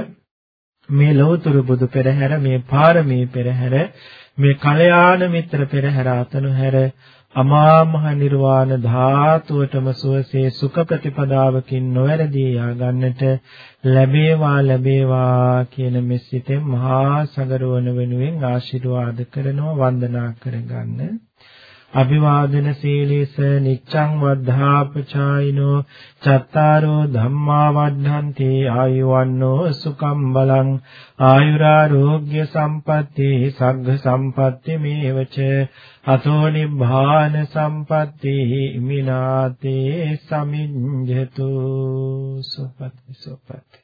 මේ ලෞතර බුදු පෙරහැර මේ පාරමී පෙරහැර මේ කල්යාණ මිත්‍ර පෙරහැර අතනු හැර අමා මහ නිර්වාණ ධාතුවටම සුවසේ සුඛ ප්‍රතිපදාවකින් නොවැරදී ය아가න්නට ලැබේවා ලැබේවා කියන මෙසිතෙන් මහා සගරවන වෙනුවෙන් ආශිර්වාද කරනවා වන්දනා කරගන්න. අභිවාදන සීලීස නිච්ඡං වද්ධාපචායිනෝ චත්තාරෝ ධම්මා වද්ධන්ති ආයුවන්නෝ සුකම් බලං ආයුරාෝග්‍ය සම්පatti සග්ග සම්පatti මේවච අතෝ නිබ්බාන සම්පatti මිනාතේ සමිඤ්ඤතු සුපති සුපති